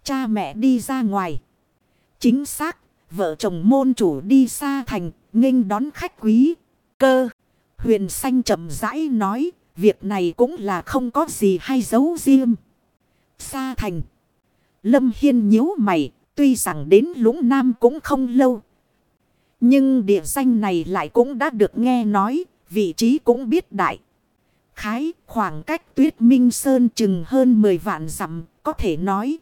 Cha mẹ đi ra ngoài. Chính xác, vợ chồng môn chủ đi xa thành, nghênh đón khách quý. Cơ, huyền xanh chậm rãi nói, việc này cũng là không có gì hay giấu riêng. Xa thành. Lâm Hiên nhíu mày, tuy rằng đến lũng nam cũng không lâu. Nhưng địa danh này lại cũng đã được nghe nói, vị trí cũng biết đại. Khái khoảng cách tuyết minh sơn chừng hơn 10 vạn dặm có thể nói.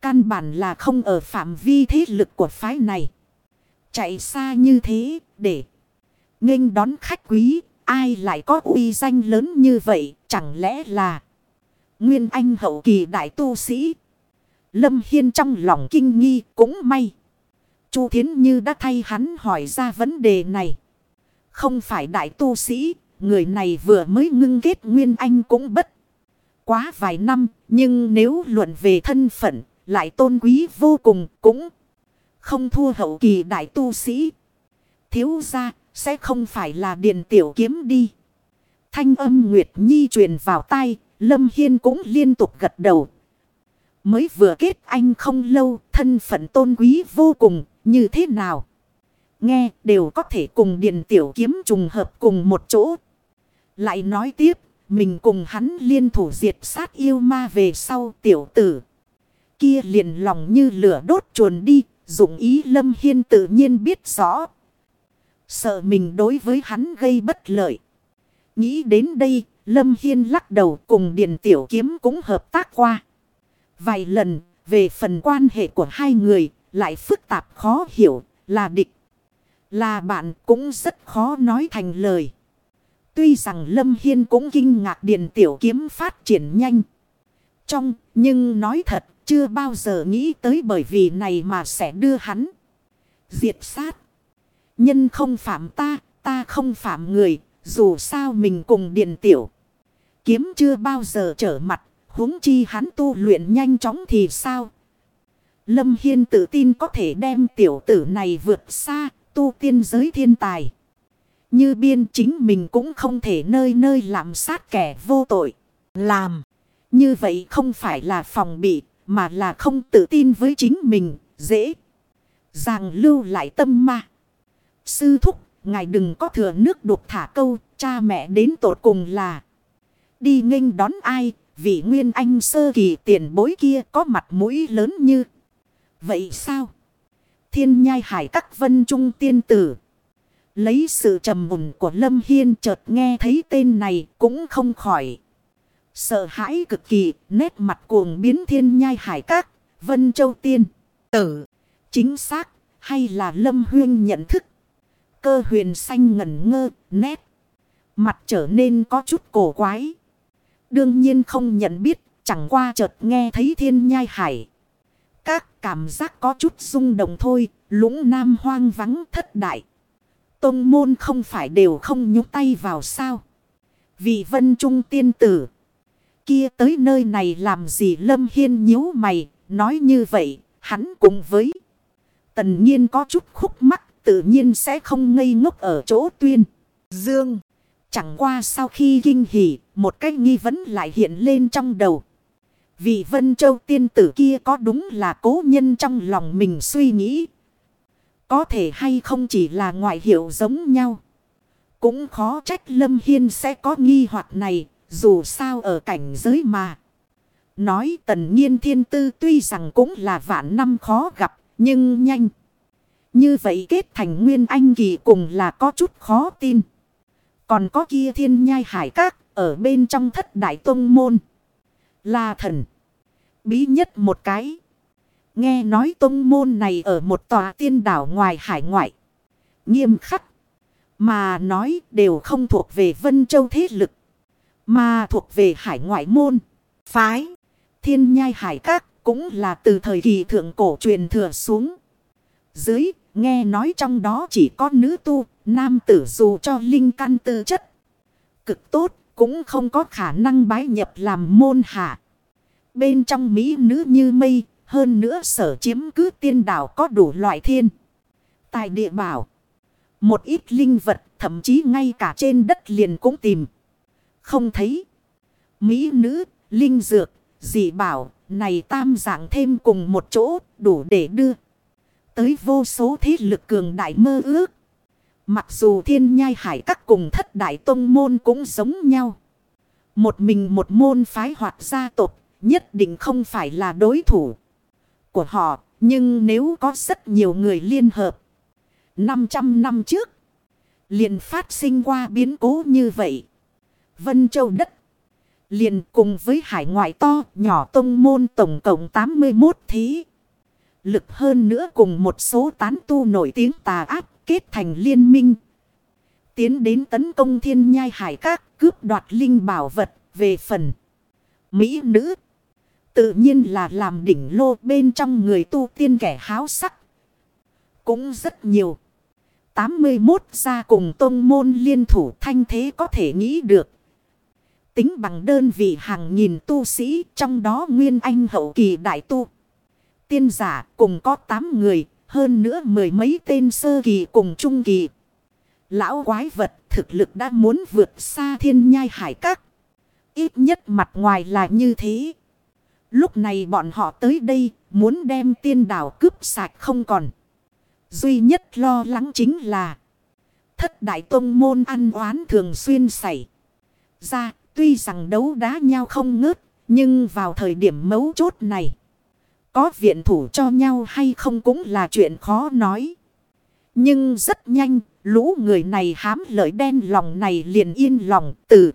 Căn bản là không ở phạm vi thế lực của phái này. Chạy xa như thế để nghênh đón khách quý, ai lại có uy danh lớn như vậy, chẳng lẽ là Nguyên Anh hậu kỳ đại tu sĩ. Lâm Hiên trong lòng kinh nghi cũng may. Chu Thiến Như đã thay hắn hỏi ra vấn đề này. Không phải đại tu sĩ, người này vừa mới ngưng kết Nguyên Anh cũng bất. Quá vài năm, nhưng nếu luận về thân phận, lại tôn quý vô cùng cũng không thua hậu kỳ đại tu sĩ. Thiếu ra, sẽ không phải là điện tiểu kiếm đi. Thanh âm Nguyệt Nhi truyền vào tay, Lâm Hiên cũng liên tục gật đầu, Mới vừa kết anh không lâu, thân phận tôn quý vô cùng, như thế nào? nghe đều có thể cùng Điền Tiểu Kiếm trùng hợp cùng một chỗ. Lại nói tiếp, mình cùng hắn liên thủ diệt sát yêu ma về sau tiểu tử. Kia liền lòng như lửa đốt chuồn đi, dụng ý Lâm Hiên tự nhiên biết rõ. Sợ mình đối với hắn gây bất lợi. Nghĩ đến đây, Lâm Hiên lắc đầu cùng Điền Tiểu Kiếm cũng hợp tác qua. Vài lần, về phần quan hệ của hai người, lại phức tạp khó hiểu, là địch. Là bạn cũng rất khó nói thành lời. Tuy rằng Lâm Hiên cũng kinh ngạc điện Tiểu Kiếm phát triển nhanh. Trong, nhưng nói thật, chưa bao giờ nghĩ tới bởi vì này mà sẽ đưa hắn. Diệt sát. Nhân không phạm ta, ta không phạm người, dù sao mình cùng điện Tiểu. Kiếm chưa bao giờ trở mặt, huống chi hắn tu luyện nhanh chóng thì sao? Lâm Hiên tự tin có thể đem tiểu tử này vượt xa, tu tiên giới thiên tài. Như biên chính mình cũng không thể nơi nơi làm sát kẻ vô tội. Làm. Như vậy không phải là phòng bị, mà là không tự tin với chính mình, dễ. Giàng lưu lại tâm ma. Sư thúc, ngài đừng có thừa nước đục thả câu, cha mẹ đến tột cùng là. Đi nghênh đón ai, vị nguyên anh sơ kỳ tiền bối kia có mặt mũi lớn như. Vậy sao? Thiên nhai hải các vân trung tiên tử. Lấy sự trầm mùn của Lâm Hiên chợt nghe thấy tên này cũng không khỏi. Sợ hãi cực kỳ, nét mặt cuồng biến thiên nhai hải các, vân châu tiên, tử. Chính xác, hay là Lâm Huyên nhận thức. Cơ huyền xanh ngẩn ngơ, nét. Mặt trở nên có chút cổ quái. Đương nhiên không nhận biết, chẳng qua chợt nghe thấy thiên nhai hải. Các cảm giác có chút rung động thôi, lũng nam hoang vắng thất đại. Tông môn không phải đều không nhúc tay vào sao. Vì vân trung tiên tử. Kia tới nơi này làm gì lâm hiên nhíu mày. Nói như vậy, hắn cùng với. Tần nhiên có chút khúc mắc, tự nhiên sẽ không ngây ngốc ở chỗ tuyên. Dương. Chẳng qua sau khi kinh hỉ, một cái nghi vấn lại hiện lên trong đầu. Vì Vân Châu tiên tử kia có đúng là cố nhân trong lòng mình suy nghĩ. Có thể hay không chỉ là ngoại hiệu giống nhau. Cũng khó trách Lâm Hiên sẽ có nghi hoặc này, dù sao ở cảnh giới mà. Nói tần nhiên thiên tư tuy rằng cũng là vạn năm khó gặp, nhưng nhanh. Như vậy kết thành nguyên anh kỳ cùng là có chút khó tin. Còn có kia thiên nhai hải các ở bên trong thất đại tông môn. Là thần. Bí nhất một cái. Nghe nói tông môn này ở một tòa tiên đảo ngoài hải ngoại. Nghiêm khắc. Mà nói đều không thuộc về Vân Châu thế lực. Mà thuộc về hải ngoại môn. Phái. Thiên nhai hải các cũng là từ thời kỳ thượng cổ truyền thừa xuống. Dưới, nghe nói trong đó chỉ có nữ tu. Nam tử dù cho linh căn tư chất. Cực tốt cũng không có khả năng bái nhập làm môn hạ. Bên trong Mỹ nữ như mây hơn nữa sở chiếm cứ tiên đảo có đủ loại thiên. Tài địa bảo. Một ít linh vật thậm chí ngay cả trên đất liền cũng tìm. Không thấy. Mỹ nữ, linh dược, dị bảo, này tam dạng thêm cùng một chỗ đủ để đưa. Tới vô số thế lực cường đại mơ ước. Mặc dù thiên nhai hải các cùng thất đại tông môn cũng giống nhau. Một mình một môn phái hoạt gia tộc nhất định không phải là đối thủ của họ. Nhưng nếu có rất nhiều người liên hợp. 500 năm trước. Liền phát sinh qua biến cố như vậy. Vân Châu đất. Liền cùng với hải ngoại to nhỏ tông môn tổng cộng 81 thí. Lực hơn nữa cùng một số tán tu nổi tiếng tà ác kết thành liên minh. Tiến đến tấn công thiên nhai hải các, cướp đoạt linh bảo vật, về phần. Mỹ nữ. Tự nhiên là làm đỉnh lô bên trong người tu tiên kẻ háo sắc. Cũng rất nhiều. 81 gia cùng tôn môn liên thủ thanh thế có thể nghĩ được. Tính bằng đơn vị hàng nghìn tu sĩ trong đó nguyên anh hậu kỳ đại tu. Tiên giả cùng có 8 người, hơn nữa mười mấy tên sơ kỳ cùng trung kỳ. Lão quái vật thực lực đã muốn vượt xa thiên nhai hải các. Ít nhất mặt ngoài là như thế. Lúc này bọn họ tới đây muốn đem tiên đảo cướp sạch không còn. Duy nhất lo lắng chính là thất đại tông môn ăn oán thường xuyên xảy ra. Tuy rằng đấu đá nhau không ngớt, nhưng vào thời điểm mấu chốt này, có viện thủ cho nhau hay không cũng là chuyện khó nói. Nhưng rất nhanh, lũ người này hám lợi đen lòng này liền yên lòng tử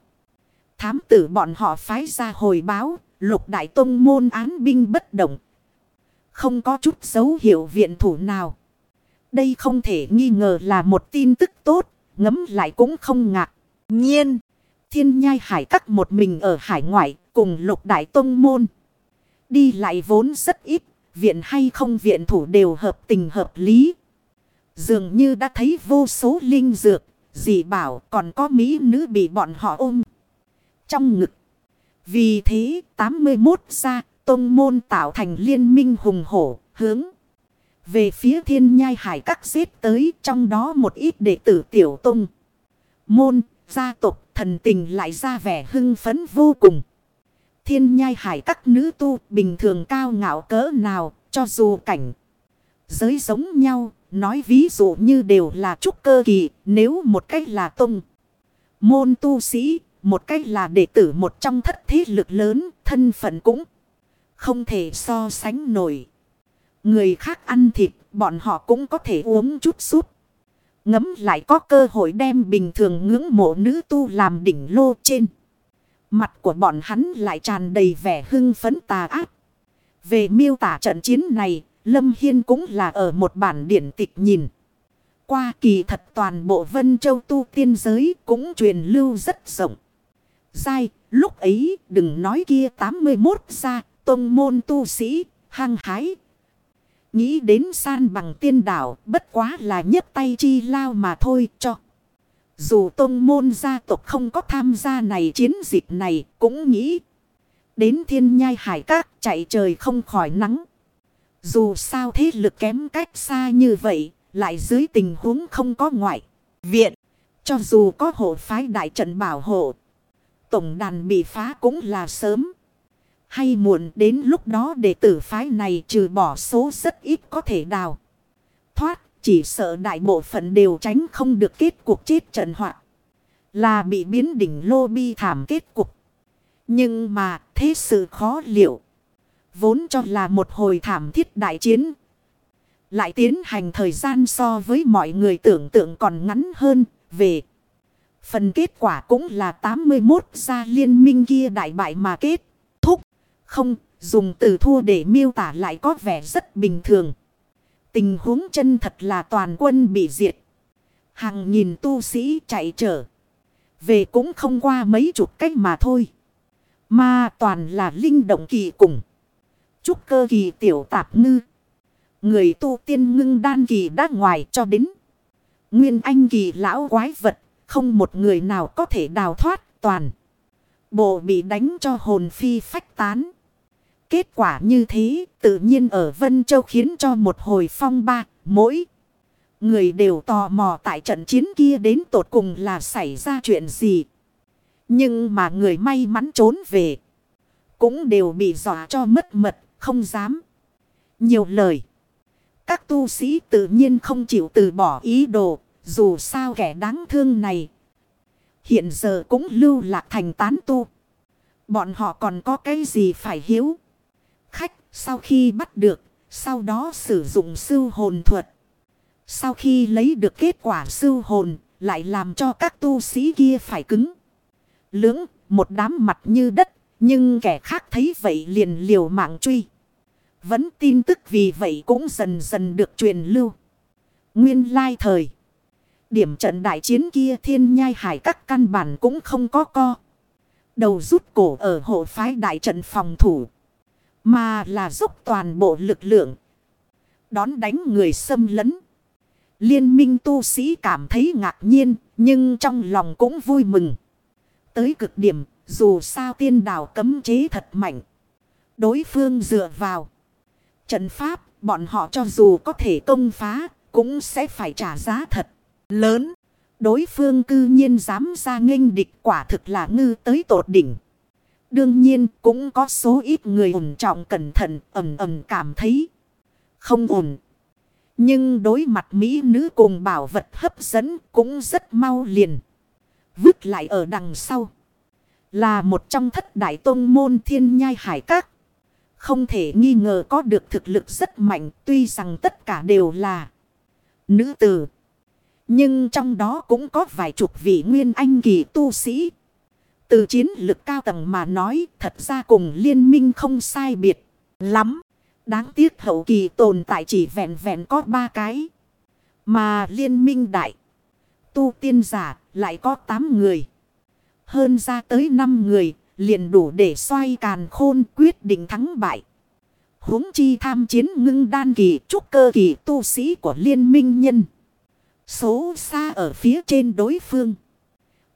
Thám tử bọn họ phái ra hồi báo, lục đại tông môn án binh bất động. Không có chút dấu hiệu viện thủ nào. Đây không thể nghi ngờ là một tin tức tốt, ngấm lại cũng không ngạc. Nhiên, thiên nhai hải các một mình ở hải ngoại cùng lục đại tông môn. Đi lại vốn rất ít, viện hay không viện thủ đều hợp tình hợp lý. Dường như đã thấy vô số linh dược, dì bảo còn có mỹ nữ bị bọn họ ôm. Trong ngực. Vì thế 81 gia tông môn tạo thành liên minh hùng hổ hướng. Về phía thiên nhai hải các xếp tới trong đó một ít đệ tử tiểu tông. Môn, gia tộc thần tình lại ra vẻ hưng phấn vô cùng. Thiên nhai hải các nữ tu bình thường cao ngạo cỡ nào cho dù cảnh. Giới giống nhau, nói ví dụ như đều là trúc cơ kỳ, nếu một cách là tông. Môn tu sĩ, một cách là đệ tử một trong thất thế lực lớn, thân phận cũng không thể so sánh nổi. Người khác ăn thịt, bọn họ cũng có thể uống chút súp. Ngấm lại có cơ hội đem bình thường ngưỡng mộ nữ tu làm đỉnh lô trên. Mặt của bọn hắn lại tràn đầy vẻ hưng phấn tà ác. Về miêu tả trận chiến này, Lâm Hiên cũng là ở một bản điển tịch nhìn. Qua kỳ thật toàn bộ Vân Châu tu tiên giới cũng truyền lưu rất rộng. Giai, lúc ấy đừng nói kia 81 ra, tông môn tu sĩ, hăng hái. Nghĩ đến san bằng tiên đảo, bất quá là nhấc tay chi lao mà thôi cho. Dù tông môn gia tộc không có tham gia này chiến dịch này, cũng nghĩ. Đến thiên nhai hải các chạy trời không khỏi nắng. Dù sao thế lực kém cách xa như vậy, lại dưới tình huống không có ngoại. Viện, cho dù có hộ phái đại trận bảo hộ, tổng đàn bị phá cũng là sớm. Hay muộn đến lúc đó đệ tử phái này trừ bỏ số rất ít có thể đào. Thoát, chỉ sợ đại bộ phận đều tránh không được kết cuộc chết trận họa Là bị biến đỉnh lô bi thảm kết cục. Nhưng mà thế sự khó liệu. Vốn cho là một hồi thảm thiết đại chiến. Lại tiến hành thời gian so với mọi người tưởng tượng còn ngắn hơn về. Phần kết quả cũng là 81 gia liên minh kia đại bại mà kết thúc. Không, dùng từ thua để miêu tả lại có vẻ rất bình thường. Tình huống chân thật là toàn quân bị diệt. Hàng nghìn tu sĩ chạy trở. Về cũng không qua mấy chục cách mà thôi. Mà toàn là linh động kỳ cùng. Trúc cơ kỳ tiểu tạp ngư. Người tu tiên ngưng đan kỳ đã ngoài cho đến. Nguyên anh kỳ lão quái vật. Không một người nào có thể đào thoát toàn. Bộ bị đánh cho hồn phi phách tán. Kết quả như thế tự nhiên ở Vân Châu khiến cho một hồi phong ba, mỗi người đều tò mò tại trận chiến kia đến tột cùng là xảy ra chuyện gì. Nhưng mà người may mắn trốn về, cũng đều bị dọa cho mất mật, không dám. Nhiều lời. Các tu sĩ tự nhiên không chịu từ bỏ ý đồ, dù sao kẻ đáng thương này. Hiện giờ cũng lưu lạc thành tán tu. Bọn họ còn có cái gì phải hiếu. Khách sau khi bắt được, sau đó sử dụng sư hồn thuật. Sau khi lấy được kết quả sư hồn, lại làm cho các tu sĩ kia phải cứng. Lưỡng, một đám mặt như đất, nhưng kẻ khác thấy vậy liền liều mạng truy. Vẫn tin tức vì vậy cũng dần dần được truyền lưu. Nguyên lai thời. Điểm trận đại chiến kia thiên nhai hải các căn bản cũng không có co. Đầu rút cổ ở hộ phái đại trận phòng thủ. Mà là dốc toàn bộ lực lượng. Đón đánh người xâm lấn. Liên minh tu sĩ cảm thấy ngạc nhiên. Nhưng trong lòng cũng vui mừng. Tới cực điểm. Dù sao tiên đảo cấm chế thật mạnh. Đối phương dựa vào. Trận pháp. Bọn họ cho dù có thể công phá. Cũng sẽ phải trả giá thật. Lớn. Đối phương cư nhiên dám ra nghênh địch quả thực là ngư tới tột đỉnh. Đương nhiên cũng có số ít người ổn trọng cẩn thận ẩm ẩm cảm thấy không ổn. Nhưng đối mặt Mỹ nữ cùng bảo vật hấp dẫn cũng rất mau liền. Vứt lại ở đằng sau. Là một trong thất đại tôn môn thiên nhai hải các. Không thể nghi ngờ có được thực lực rất mạnh, tuy rằng tất cả đều là nữ tử. Nhưng trong đó cũng có vài chục vị nguyên anh kỳ tu sĩ. Từ chiến lực cao tầng mà nói, thật ra cùng liên minh không sai biệt lắm. Đáng tiếc hậu kỳ tồn tại chỉ vẹn vẹn có ba cái. Mà liên minh đại. Tu tiên giả lại có tám người. Hơn ra tới năm người, liền đủ để xoay càn khôn quyết định thắng bại. huống chi tham chiến ngưng đan kỳ, trúc cơ kỳ tu sĩ của liên minh nhân. Số xa ở phía trên đối phương.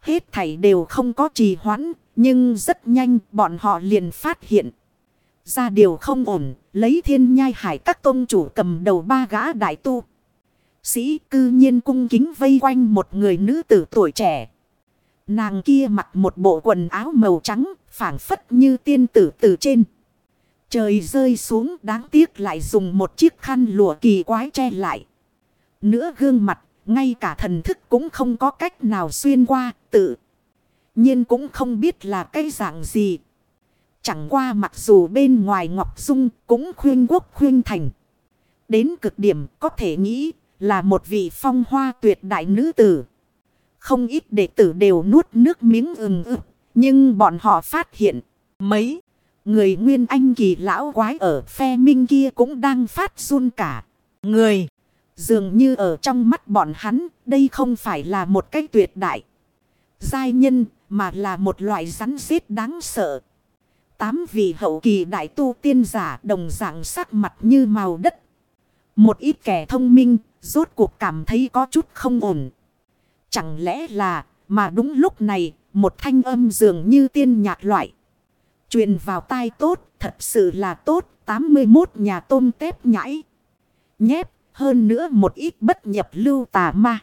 Hết thảy đều không có trì hoãn, nhưng rất nhanh bọn họ liền phát hiện. Ra điều không ổn, lấy thiên nhai hải các tôn chủ cầm đầu ba gã đại tu. Sĩ cư nhiên cung kính vây quanh một người nữ tử tuổi trẻ. Nàng kia mặc một bộ quần áo màu trắng, phảng phất như tiên tử từ trên. Trời rơi xuống đáng tiếc lại dùng một chiếc khăn lụa kỳ quái che lại. Nữa gương mặt, ngay cả thần thức cũng không có cách nào xuyên qua, tự. nhiên cũng không biết là cái dạng gì. Chẳng qua mặc dù bên ngoài Ngọc Dung cũng khuyên quốc khuyên thành. Đến cực điểm có thể nghĩ là một vị phong hoa tuyệt đại nữ tử. Không ít đệ tử đều nuốt nước miếng ừng ực. Nhưng bọn họ phát hiện mấy người nguyên anh kỳ lão quái ở phe minh kia cũng đang phát run cả. Người dường như ở trong mắt bọn hắn, đây không phải là một cái tuyệt đại. Giai nhân, mà là một loại rắn rết đáng sợ. Tám vị hậu kỳ đại tu tiên giả đồng dạng sắc mặt như màu đất. Một ít kẻ thông minh, rốt cuộc cảm thấy có chút không ổn. Chẳng lẽ là, mà đúng lúc này, một thanh âm dường như tiên nhạc loại. Truyền vào tai tốt, thật sự là tốt 81 nhà tôm tép nhãi. Nhép hơn nữa một ít bất nhập lưu tà ma.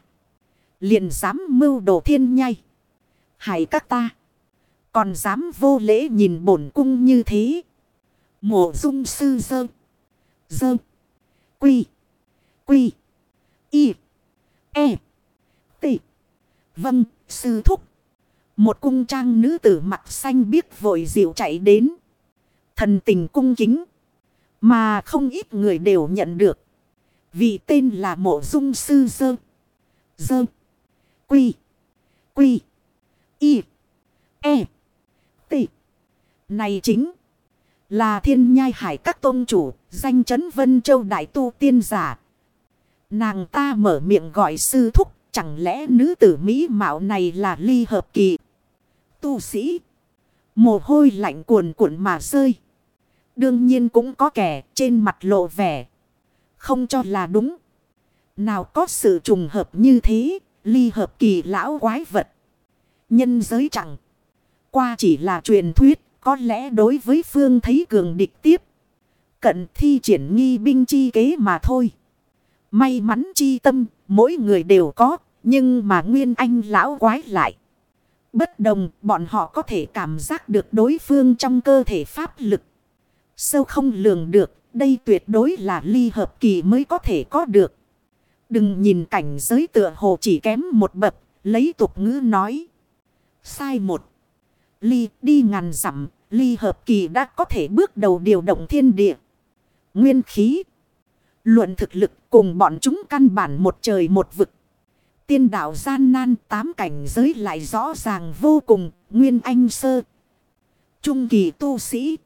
Liền dám mưu đồ thiên nhai. Hãy các ta. Còn dám vô lễ nhìn bổn cung như thế. Mộ dung sư dơ. Dơ. Quy. Quy. Y. E. T. Vâng, sư thúc. Một cung trang nữ tử mặt xanh biếc vội dịu chạy đến. Thần tình cung kính. Mà không ít người đều nhận được vì tên là mộ dung sư dơ. Dơ. Quy. Quy. Y. E. T. Này chính. Là thiên nhai hải các tôn chủ. Danh chấn vân châu đại tu tiên giả. Nàng ta mở miệng gọi sư thúc. Chẳng lẽ nữ tử Mỹ mạo này là ly hợp kỳ. Tu sĩ. Mồ hôi lạnh cuồn cuộn mà rơi. Đương nhiên cũng có kẻ trên mặt lộ vẻ. Không cho là đúng. Nào có sự trùng hợp như thế. Ly hợp kỳ lão quái vật. Nhân giới chẳng. Qua chỉ là truyền thuyết. Có lẽ đối với phương thấy cường địch tiếp. Cận thi triển nghi binh chi kế mà thôi. May mắn chi tâm. Mỗi người đều có. Nhưng mà nguyên anh lão quái lại. Bất đồng, bọn họ có thể cảm giác được đối phương trong cơ thể pháp lực. Sâu không lường được đây tuyệt đối là ly hợp kỳ mới có thể có được. Đừng nhìn cảnh giới tựa hồ chỉ kém một bậc, lấy tục ngữ nói. Sai một. Ly đi ngàn dặm, ly hợp kỳ đã có thể bước đầu điều động thiên địa. Nguyên khí. Luận thực lực cùng bọn chúng căn bản một trời một vực. Tiên đạo gian nan tám cảnh giới lại rõ ràng vô cùng, nguyên anh sơ. Trung kỳ tu sĩ.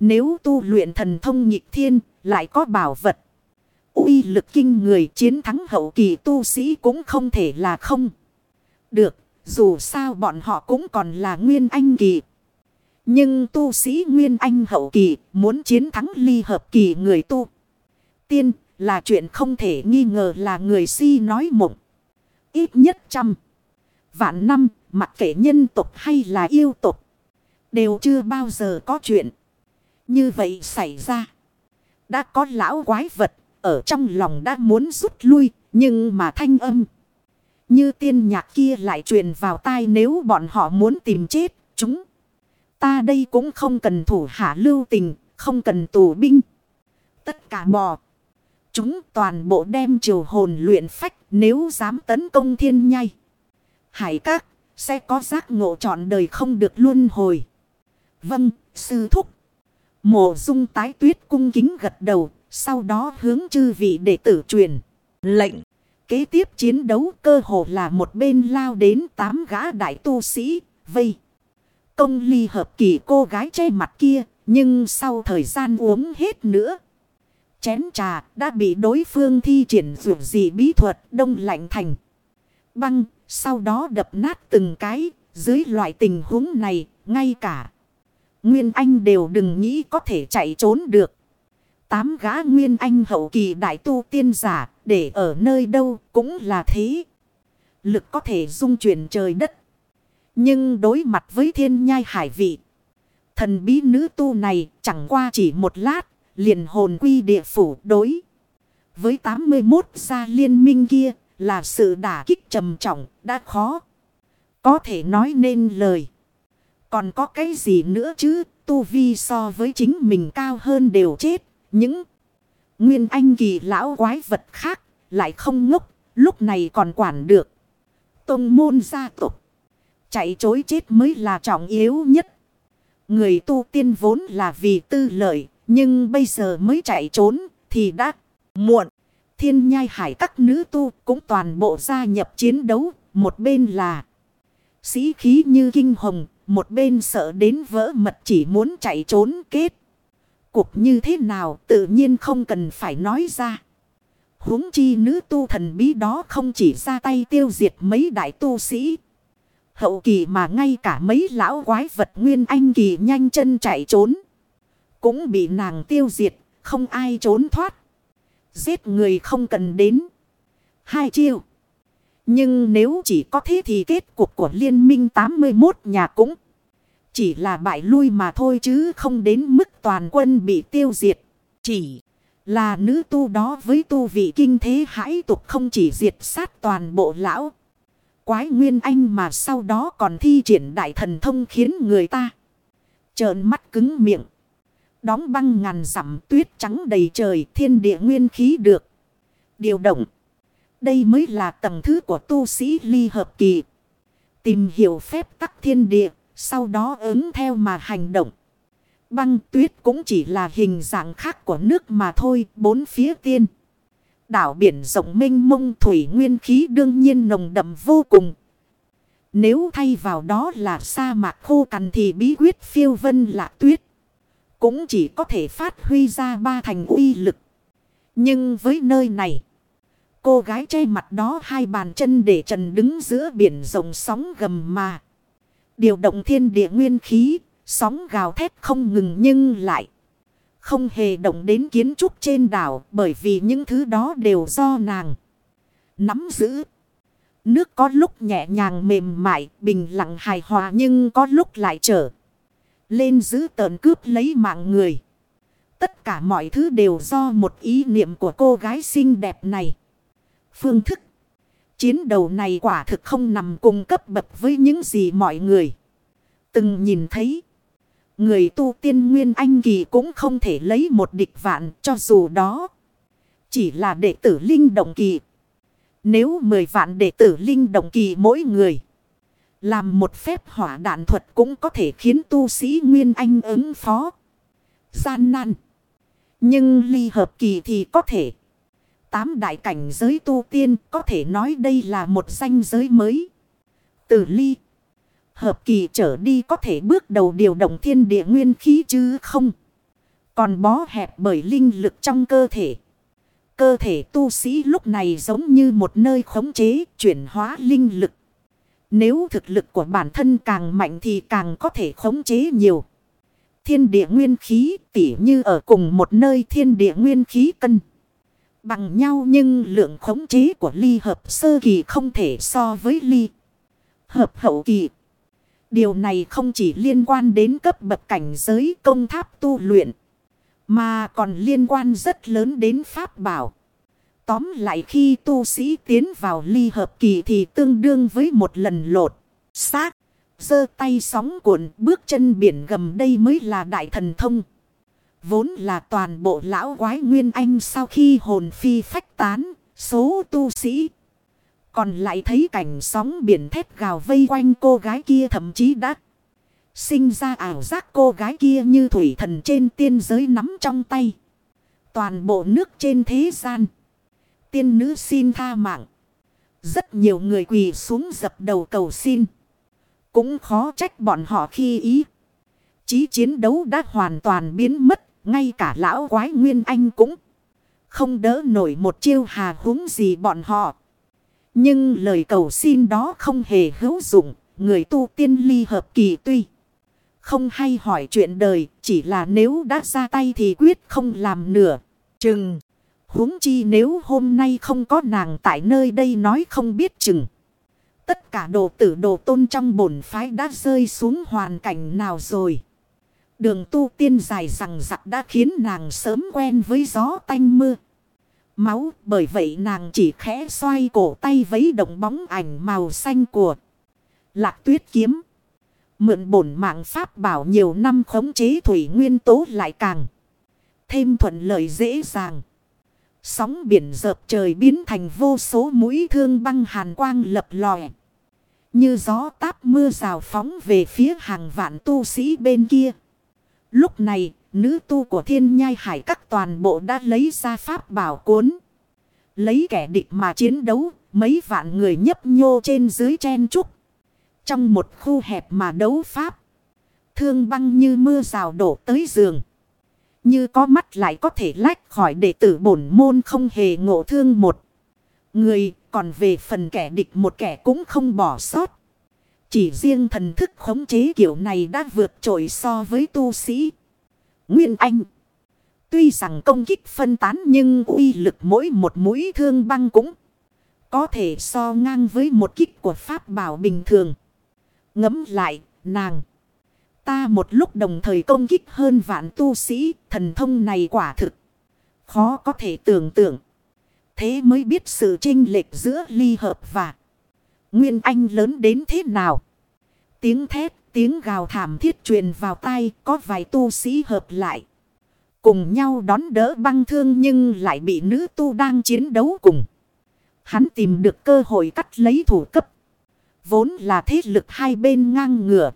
Nếu tu luyện thần thông nhịp thiên, lại có bảo vật. uy lực kinh người chiến thắng hậu kỳ tu sĩ cũng không thể là không. Được, dù sao bọn họ cũng còn là nguyên anh kỳ. Nhưng tu sĩ nguyên anh hậu kỳ muốn chiến thắng ly hợp kỳ người tu. Tiên là chuyện không thể nghi ngờ là người si nói mộng. Ít nhất trăm. Vạn năm mặc kệ nhân tục hay là yêu tục. Đều chưa bao giờ có chuyện. Như vậy xảy ra. Đã có lão quái vật. Ở trong lòng đã muốn rút lui. Nhưng mà thanh âm. Như tiên nhạc kia lại truyền vào tai nếu bọn họ muốn tìm chết. Chúng. Ta đây cũng không cần thủ hạ lưu tình. Không cần tù binh. Tất cả bò. Chúng toàn bộ đem triều hồn luyện phách nếu dám tấn công thiên nhai. Hải các sẽ có giác ngộ trọn đời không được luân hồi. Vâng, sư thúc. Mộ dung tái tuyết cung kính gật đầu. Sau đó hướng chư vị đệ tử truyền. Lệnh. Kế tiếp chiến đấu cơ hồ là một bên lao đến tám gã đại tu sĩ. Vây. Công ly hợp kỳ cô gái che mặt kia. Nhưng sau thời gian uống hết nữa. Chén trà đã bị đối phương thi triển dù gì bí thuật đông lạnh thành. Băng, sau đó đập nát từng cái. Dưới loại tình huống này, ngay cả. Nguyên Anh đều đừng nghĩ có thể chạy trốn được. Tám gã Nguyên Anh hậu kỳ đại tu tiên giả, để ở nơi đâu cũng là thế. Lực có thể dung chuyển trời đất. Nhưng đối mặt với thiên nhai hải vị. Thần bí nữ tu này chẳng qua chỉ một lát, liền hồn quy địa phủ đối. Với 81 gia liên minh kia là sự đả kích trầm trọng, đã khó. Có thể nói nên lời. Còn có cái gì nữa chứ tu vi so với chính mình cao hơn đều chết. Những nguyên anh kỳ lão quái vật khác lại không ngốc, lúc này còn quản được. Tông môn gia tộc Chạy chối chết mới là trọng yếu nhất. Người tu tiên vốn là vì tư lợi, nhưng bây giờ mới chạy trốn thì đã muộn. Thiên nhai hải các nữ tu cũng toàn bộ gia nhập chiến đấu. Một bên là sĩ khí như kinh hồng. Một bên sợ đến vỡ mật chỉ muốn chạy trốn kết. Cuộc như thế nào tự nhiên không cần phải nói ra. huống chi nữ tu thần bí đó không chỉ ra tay tiêu diệt mấy đại tu sĩ. Hậu kỳ mà ngay cả mấy lão quái vật nguyên anh kỳ nhanh chân chạy trốn. Cũng bị nàng tiêu diệt, không ai trốn thoát. Giết người không cần đến. Hai chiêu. Nhưng nếu chỉ có thế thì kết cục của liên minh 81 nhà cũng chỉ là bại lui mà thôi chứ không đến mức toàn quân bị tiêu diệt. Chỉ là nữ tu đó với tu vị kinh thế hãi tục không chỉ diệt sát toàn bộ lão. Quái nguyên anh mà sau đó còn thi triển đại thần thông khiến người ta trợn mắt cứng miệng. Đóng băng ngàn dặm tuyết trắng đầy trời, thiên địa nguyên khí được. Điều động. Đây mới là tầng thứ của tu sĩ ly hợp kỳ. Tìm hiểu phép tắc thiên địa. Sau đó ứng theo mà hành động. Băng tuyết cũng chỉ là hình dạng khác của nước mà thôi. Bốn phía tiên. Đảo biển rộng mênh mông, thủy nguyên khí đương nhiên nồng đậm vô cùng. Nếu thay vào đó là sa mạc khô cằn thì bí quyết phiêu vân lạ tuyết. Cũng chỉ có thể phát huy ra ba thành uy lực. Nhưng với nơi này. Cô gái che mặt đó hai bàn chân để trần đứng giữa biển rộng sóng gầm mà. Điều động thiên địa nguyên khí. Sóng gào thét không ngừng nhưng lại. Không hề động đến kiến trúc trên đảo. Bởi vì những thứ đó đều do nàng. Nắm giữ. Nước có lúc nhẹ nhàng mềm mại. Bình lặng hài hòa nhưng có lúc lại trở lên giữ tợn cướp lấy mạng người. Tất cả mọi thứ đều do một ý niệm của cô gái xinh đẹp này. Phương thức. Chiến đầu này quả thực không nằm cùng cấp bậc với những gì mọi người. Từng nhìn thấy. Người tu tiên nguyên anh kỳ cũng không thể lấy một địch vạn cho dù đó. Chỉ là đệ tử linh động kỳ. Nếu mười vạn đệ tử linh động kỳ mỗi người. Làm một phép hỏa đạn thuật cũng có thể khiến tu sĩ Nguyên Anh ứng phó. Gian nan. Nhưng ly hợp kỳ thì có thể. Tám đại cảnh giới tu tiên, có thể nói đây là một danh giới mới. Từ ly. Hợp kỳ trở đi có thể bước đầu điều động thiên địa nguyên khí chứ không. Còn bó hẹp bởi linh lực trong cơ thể. Cơ thể tu sĩ lúc này giống như một nơi khống chế, chuyển hóa linh lực. Nếu thực lực của bản thân càng mạnh thì càng có thể khống chế nhiều. Thiên địa nguyên khí tỉ như ở cùng một nơi thiên địa nguyên khí cân. Bằng nhau nhưng lượng khống chế của ly hợp sơ kỳ không thể so với ly hợp hậu kỳ. Điều này không chỉ liên quan đến cấp bậc cảnh giới công tháp tu luyện. Mà còn liên quan rất lớn đến pháp bảo. Tóm lại khi tu sĩ tiến vào ly hợp kỳ thì tương đương với một lần lột. Xác. giơ tay sóng cuộn, bước chân biển gầm đây mới là đại thần thông. Vốn là toàn bộ lão quái nguyên anh sau khi hồn phi phách tán, số tu sĩ. Còn lại thấy cảnh sóng biển thét gào vây quanh cô gái kia thậm chí đã sinh ra ảo giác cô gái kia như thủy thần trên tiên giới nắm trong tay. Toàn bộ nước trên thế gian. Tiên nữ xin tha mạng. Rất nhiều người quỳ xuống dập đầu cầu xin. Cũng khó trách bọn họ khi ý. Chí chiến đấu đã hoàn toàn biến mất. Ngay cả lão quái Nguyên Anh cũng không đỡ nổi một chiêu hà húng gì bọn họ. Nhưng lời cầu xin đó không hề hữu dụng. Người tu tiên ly hợp kỳ tuy không hay hỏi chuyện đời. Chỉ là nếu đã ra tay thì quyết không làm nửa. Chừng. huống chi nếu hôm nay không có nàng tại nơi đây nói không biết chừng. Tất cả đồ tử đồ tôn trong bổn phái đã rơi xuống hoàn cảnh nào rồi. Đường tu tiên dài rằng giặc đã khiến nàng sớm quen với gió tanh mưa. Máu, bởi vậy nàng chỉ khẽ xoay cổ tay vấy động bóng ảnh màu xanh của lạc tuyết kiếm. Mượn bổn mạng pháp bảo nhiều năm khống chế thủy nguyên tố lại càng. Thêm thuận lợi dễ dàng. Sóng biển dợp trời biến thành vô số mũi thương băng hàn quang lập lòe. Như gió táp mưa rào phóng về phía hàng vạn tu sĩ bên kia. Lúc này, nữ tu của thiên nhai hải các toàn bộ đã lấy ra pháp bảo cuốn. Lấy kẻ địch mà chiến đấu, mấy vạn người nhấp nhô trên dưới chen trúc. Trong một khu hẹp mà đấu pháp. Thương băng như mưa rào đổ tới giường. Như có mắt lại có thể lách khỏi đệ tử bổn môn không hề ngộ thương một. Người còn về phần kẻ địch một kẻ cũng không bỏ sót. Chỉ riêng thần thức khống chế kiểu này đã vượt trội so với tu sĩ. Nguyên Anh. Tuy rằng công kích phân tán nhưng uy lực mỗi một mũi thương băng cũng có thể so ngang với một kích của pháp bảo bình thường. Ngấm lại, nàng. Ta một lúc đồng thời công kích hơn vạn tu sĩ, thần thông này quả thực. Khó có thể tưởng tượng. Thế mới biết sự chênh lệch giữa ly hợp và Nguyên Anh lớn đến thế nào. Tiếng thét, tiếng gào thảm thiết truyền vào tai, có vài tu sĩ hợp lại. Cùng nhau đón đỡ băng thương nhưng lại bị nữ tu đang chiến đấu cùng. Hắn tìm được cơ hội cắt lấy thủ cấp. Vốn là thế lực hai bên ngang ngửa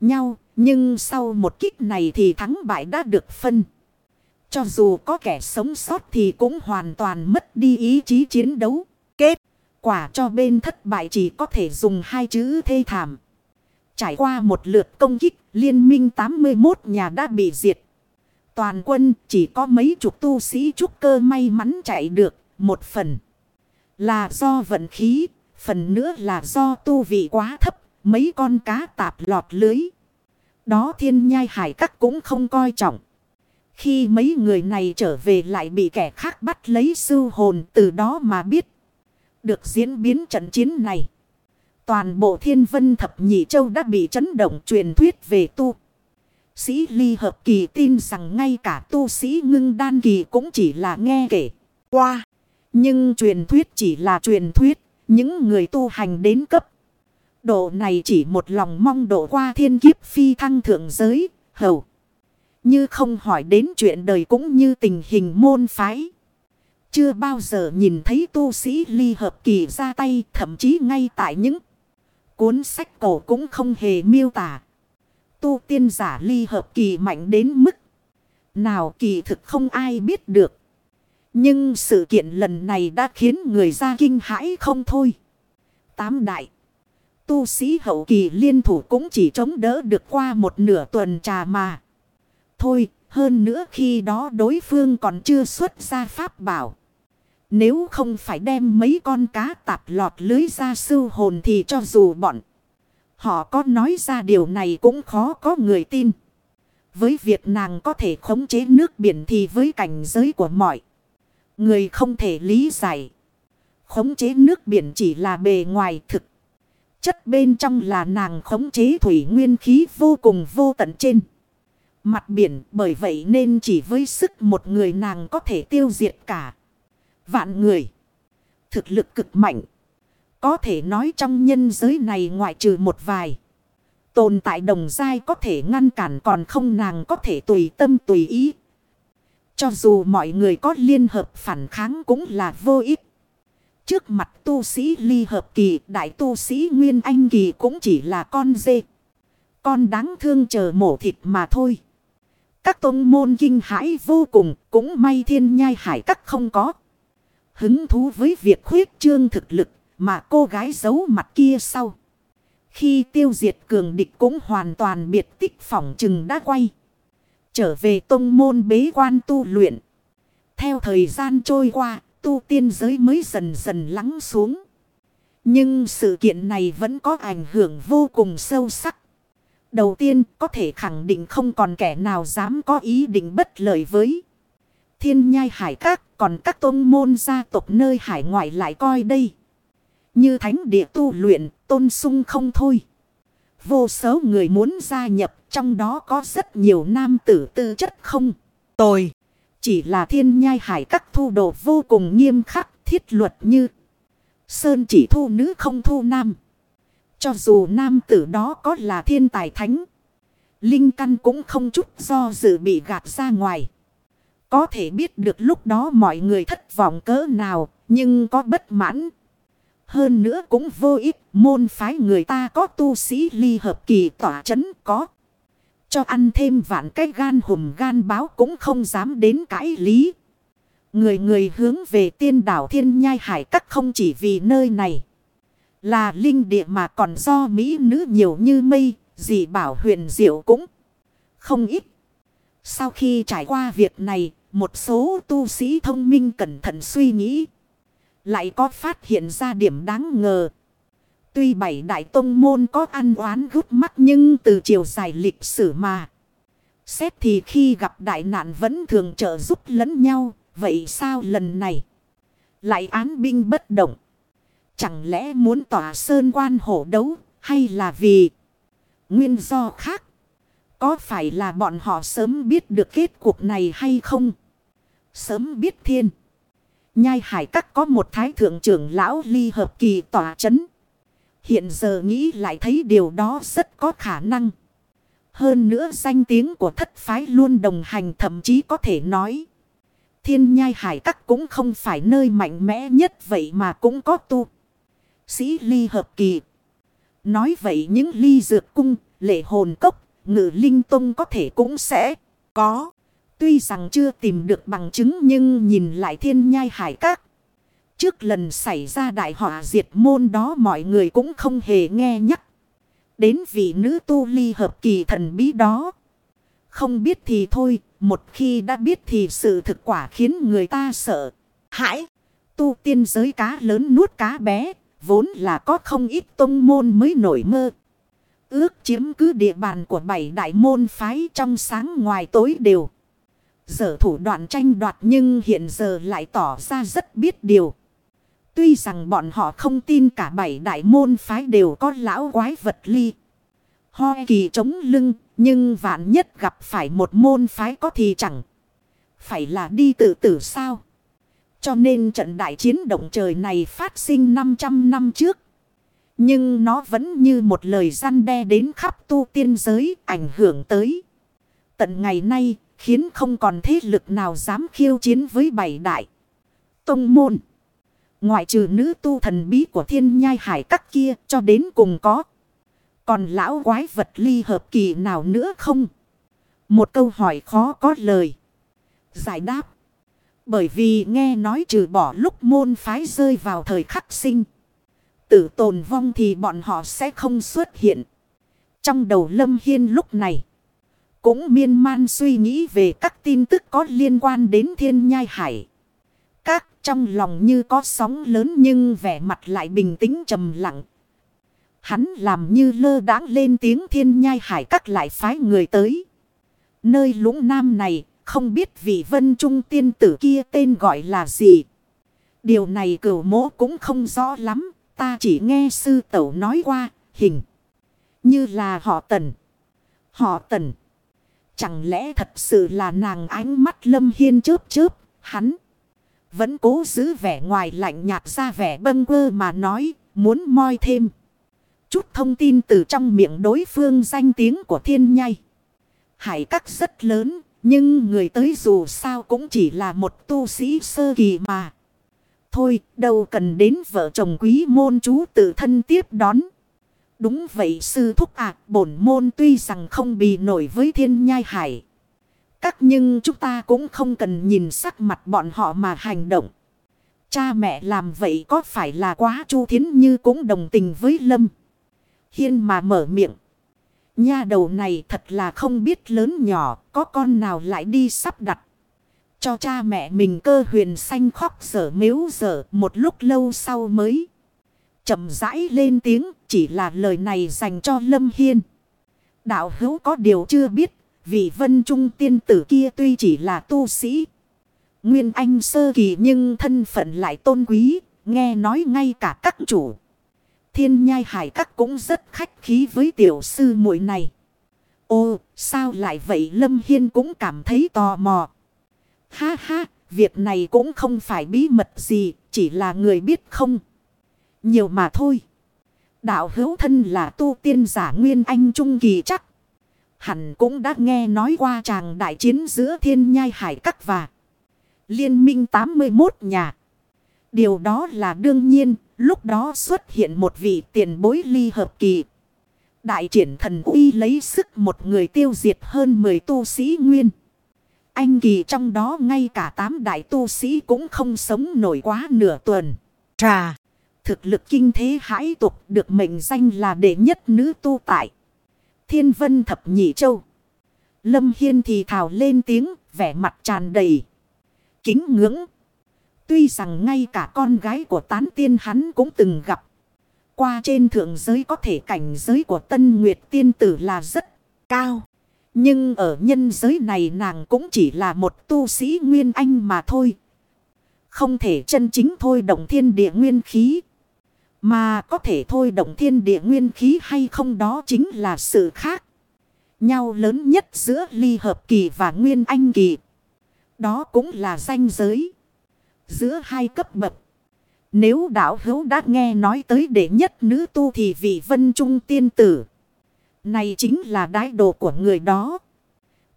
nhau. Nhưng sau một kích này thì thắng bại đã được phân. Cho dù có kẻ sống sót thì cũng hoàn toàn mất đi ý chí chiến đấu. Kết quả cho bên thất bại chỉ có thể dùng hai chữ thê thảm. Trải qua một lượt công kích, liên minh 81 nhà đã bị diệt. Toàn quân chỉ có mấy chục tu sĩ trúc cơ may mắn chạy được, một phần là do vận khí, phần nữa là do tu vị quá thấp, mấy con cá tạp lọt lưới. Đó thiên nhai hải các cũng không coi trọng. Khi mấy người này trở về lại bị kẻ khác bắt lấy sư hồn từ đó mà biết. Được diễn biến trận chiến này. Toàn bộ thiên vân thập nhị châu đã bị chấn động truyền thuyết về tu. Sĩ ly hợp kỳ tin rằng ngay cả tu sĩ ngưng đan kỳ cũng chỉ là nghe kể qua. Nhưng truyền thuyết chỉ là truyền thuyết. Những người tu hành đến cấp. Độ này chỉ một lòng mong độ qua thiên kiếp phi thăng thượng giới, hầu. Như không hỏi đến chuyện đời cũng như tình hình môn phái. Chưa bao giờ nhìn thấy tu sĩ ly hợp kỳ ra tay thậm chí ngay tại những cuốn sách cổ cũng không hề miêu tả. Tu tiên giả ly hợp kỳ mạnh đến mức nào kỳ thực không ai biết được. Nhưng sự kiện lần này đã khiến người ra kinh hãi không thôi. Tám đại. Tu sĩ hậu kỳ liên thủ cũng chỉ chống đỡ được qua một nửa tuần trà mà. Thôi, hơn nữa khi đó đối phương còn chưa xuất ra pháp bảo. Nếu không phải đem mấy con cá tạp lọt lưới ra sư hồn thì cho dù bọn họ có nói ra điều này cũng khó có người tin. Với việc nàng có thể khống chế nước biển thì với cảnh giới của mọi người không thể lý giải. Khống chế nước biển chỉ là bề ngoài thực. Chất bên trong là nàng khống chế thủy nguyên khí vô cùng vô tận trên. Mặt biển bởi vậy nên chỉ với sức một người nàng có thể tiêu diệt cả. Vạn người. Thực lực cực mạnh. Có thể nói trong nhân giới này ngoại trừ một vài. Tồn tại đồng dai có thể ngăn cản còn không nàng có thể tùy tâm tùy ý. Cho dù mọi người có liên hợp phản kháng cũng là vô ích. Trước mặt tu sĩ ly hợp kỳ, đại tu sĩ Nguyên Anh kỳ cũng chỉ là con dê. Con đáng thương chờ mổ thịt mà thôi. Các tôn môn kinh hãi vô cùng, cũng may thiên nhai hải các không có. Hứng thú với việc khuyết trương thực lực, mà cô gái giấu mặt kia sau. Khi tiêu diệt cường địch cũng hoàn toàn biệt tích phỏng chừng đã quay. Trở về tông môn bế quan tu luyện. Theo thời gian trôi qua, tu tiên giới mới dần dần lắng xuống. Nhưng sự kiện này vẫn có ảnh hưởng vô cùng sâu sắc. Đầu tiên có thể khẳng định không còn kẻ nào dám có ý định bất lợi với thiên nhai hải các. Còn các tôn môn gia tộc nơi hải ngoại lại coi đây. Như thánh địa tu luyện, tôn sung không thôi. Vô số người muốn gia nhập, trong đó có rất nhiều nam tử tư chất không. Tồi. Chỉ là thiên nhai hải các thu đồ vô cùng nghiêm khắc, thiết luật như. Sơn chỉ thu nữ không thu nam. Cho dù nam tử đó có là thiên tài thánh. Linh căn cũng không chút do dự bị gạt ra ngoài. Có thể biết được lúc đó mọi người thất vọng cỡ nào. Nhưng có bất mãn. Hơn nữa cũng vô ích. Môn phái người ta có tu sĩ ly hợp kỳ tỏa chấn có. Cho ăn thêm vạn cái gan hùm gan báo cũng không dám đến cãi lý. Người người hướng về tiên đảo thiên nhai hải các không chỉ vì nơi này. Là linh địa mà còn do Mỹ nữ nhiều như mây, gì bảo huyền diệu cũng không ít. Sau khi trải qua việc này, một số tu sĩ thông minh cẩn thận suy nghĩ. Lại có phát hiện ra điểm đáng ngờ. Tuy bảy đại tông môn có ăn oán gút mắt nhưng từ chiều dài lịch sử mà. Xét thì khi gặp đại nạn vẫn thường trợ giúp lẫn nhau. Vậy sao lần này lại án binh bất động? Chẳng lẽ muốn tỏa sơn quan hổ đấu, hay là vì nguyên do khác? Có phải là bọn họ sớm biết được kết cuộc này hay không? Sớm biết thiên. Nhai hải các có một thái thượng trưởng lão ly hợp kỳ tỏa chấn. Hiện giờ nghĩ lại thấy điều đó rất có khả năng. Hơn nữa danh tiếng của thất phái luôn đồng hành thậm chí có thể nói. Thiên nhai hải các cũng không phải nơi mạnh mẽ nhất vậy mà cũng có tu. Sĩ ly hợp kỳ. Nói vậy những ly dược cung, lệ hồn cốc, ngự linh tông có thể cũng sẽ có. Tuy rằng chưa tìm được bằng chứng nhưng nhìn lại thiên nhai hải các. Trước lần xảy ra đại họa diệt môn đó mọi người cũng không hề nghe nhắc. Đến vị nữ tu ly hợp kỳ thần bí đó. Không biết thì thôi, một khi đã biết thì sự thực quả khiến người ta sợ. Hãi! Tu tiên giới cá lớn nuốt cá bé, vốn là có không ít tông môn mới nổi mơ. Ước chiếm cứ địa bàn của bảy đại môn phái trong sáng ngoài tối đều. Giờ thủ đoạn tranh đoạt nhưng hiện giờ lại tỏ ra rất biết điều. Tuy rằng bọn họ không tin cả bảy đại môn phái đều có lão quái vật ly. Ho kỳ chống lưng, nhưng vạn nhất gặp phải một môn phái có thì chẳng. Phải là đi tự tử sao? Cho nên trận đại chiến động trời này phát sinh 500 năm trước. Nhưng nó vẫn như một lời gian đe đến khắp tu tiên giới ảnh hưởng tới. Tận ngày nay, khiến không còn thế lực nào dám khiêu chiến với bảy đại. Tông môn. Ngoại trừ nữ tu thần bí của thiên nhai hải các kia cho đến cùng có. Còn lão quái vật ly hợp kỳ nào nữa không? Một câu hỏi khó có lời. Giải đáp. Bởi vì nghe nói trừ bỏ lúc môn phái rơi vào thời khắc sinh. Tử tồn vong thì bọn họ sẽ không xuất hiện. Trong đầu Lâm Hiên lúc này. Cũng miên man suy nghĩ về các tin tức có liên quan đến thiên nhai hải. Các trong lòng như có sóng lớn nhưng vẻ mặt lại bình tĩnh trầm lặng. Hắn làm như lơ đãng lên tiếng thiên nhai hải các lại phái người tới. Nơi lũng nam này, không biết vị vân trung tiên tử kia tên gọi là gì. Điều này cửu mỗ cũng không rõ lắm. Ta chỉ nghe sư tẩu nói qua hình. Như là họ tần. Họ tần. Chẳng lẽ thật sự là nàng ánh mắt lâm hiên chớp chớp. Hắn. Vẫn cố giữ vẻ ngoài lạnh nhạt ra vẻ bâng quơ mà nói. Muốn moi thêm. chút thông tin từ trong miệng đối phương danh tiếng của thiên nhai. Hải các rất lớn, nhưng người tới dù sao cũng chỉ là một tu sĩ sơ kỳ mà. Thôi, đâu cần đến vợ chồng quý môn chú tự thân tiếp đón. Đúng vậy sư thúc ạ, bổn môn tuy rằng không bị nổi với thiên nhai hải. Các nhưng chúng ta cũng không cần nhìn sắc mặt bọn họ mà hành động. Cha mẹ làm vậy có phải là quá chu thiến như cũng đồng tình với Lâm. Hiên mà mở miệng. Nha đầu này thật là không biết lớn nhỏ, có con nào lại đi sắp đặt. Cho cha mẹ mình cơ huyền xanh khóc sở miếu sở một lúc lâu sau mới. chậm rãi lên tiếng chỉ là lời này dành cho Lâm Hiên. Đạo hữu có điều chưa biết, vị vân trung tiên tử kia tuy chỉ là tu sĩ. Nguyên Anh sơ kỳ nhưng thân phận lại tôn quý, nghe nói ngay cả các chủ. Thiên nhai hải các cũng rất khách khí với tiểu sư muội này. Ô, sao lại vậy Lâm Hiên cũng cảm thấy tò mò. Ha ha, việc này cũng không phải bí mật gì, chỉ là người biết không. Nhiều mà thôi. Đạo hữu thân là tu tiên giả Nguyên Anh Trung Kỳ chắc. Hẳn cũng đã nghe nói qua chàng đại chiến giữa thiên nhai hải các và liên minh 81 nhà. Điều đó là đương nhiên, lúc đó xuất hiện một vị tiền bối ly hợp kỳ. Đại triển thần uy lấy sức một người tiêu diệt hơn 10 tu sĩ nguyên. Anh kỳ trong đó ngay cả tám đại tu sĩ cũng không sống nổi quá nửa tuần. Trà, thực lực kinh thế hãi tục được mệnh danh là đệ nhất nữ tu tại. Thiên vân thập nhị châu. Lâm Hiên thì thào lên tiếng, vẻ mặt tràn đầy. Kính ngưỡng. Tuy rằng ngay cả con gái của tán tiên hắn cũng từng gặp. Qua trên thượng giới có thể cảnh giới của tân nguyệt tiên tử là rất cao. Nhưng ở nhân giới này nàng cũng chỉ là một tu sĩ nguyên anh mà thôi. Không thể chân chính thôi động thiên địa nguyên khí. Mà có thể thôi động thiên địa nguyên khí hay không đó chính là sự khác. Nhau lớn nhất giữa ly hợp kỳ và nguyên anh kỳ. Đó cũng là danh giới. Giữa hai cấp bậc. Nếu đạo hữu đã nghe nói tới đệ nhất nữ tu thì vị vân trung tiên tử. Này chính là đái đồ của người đó.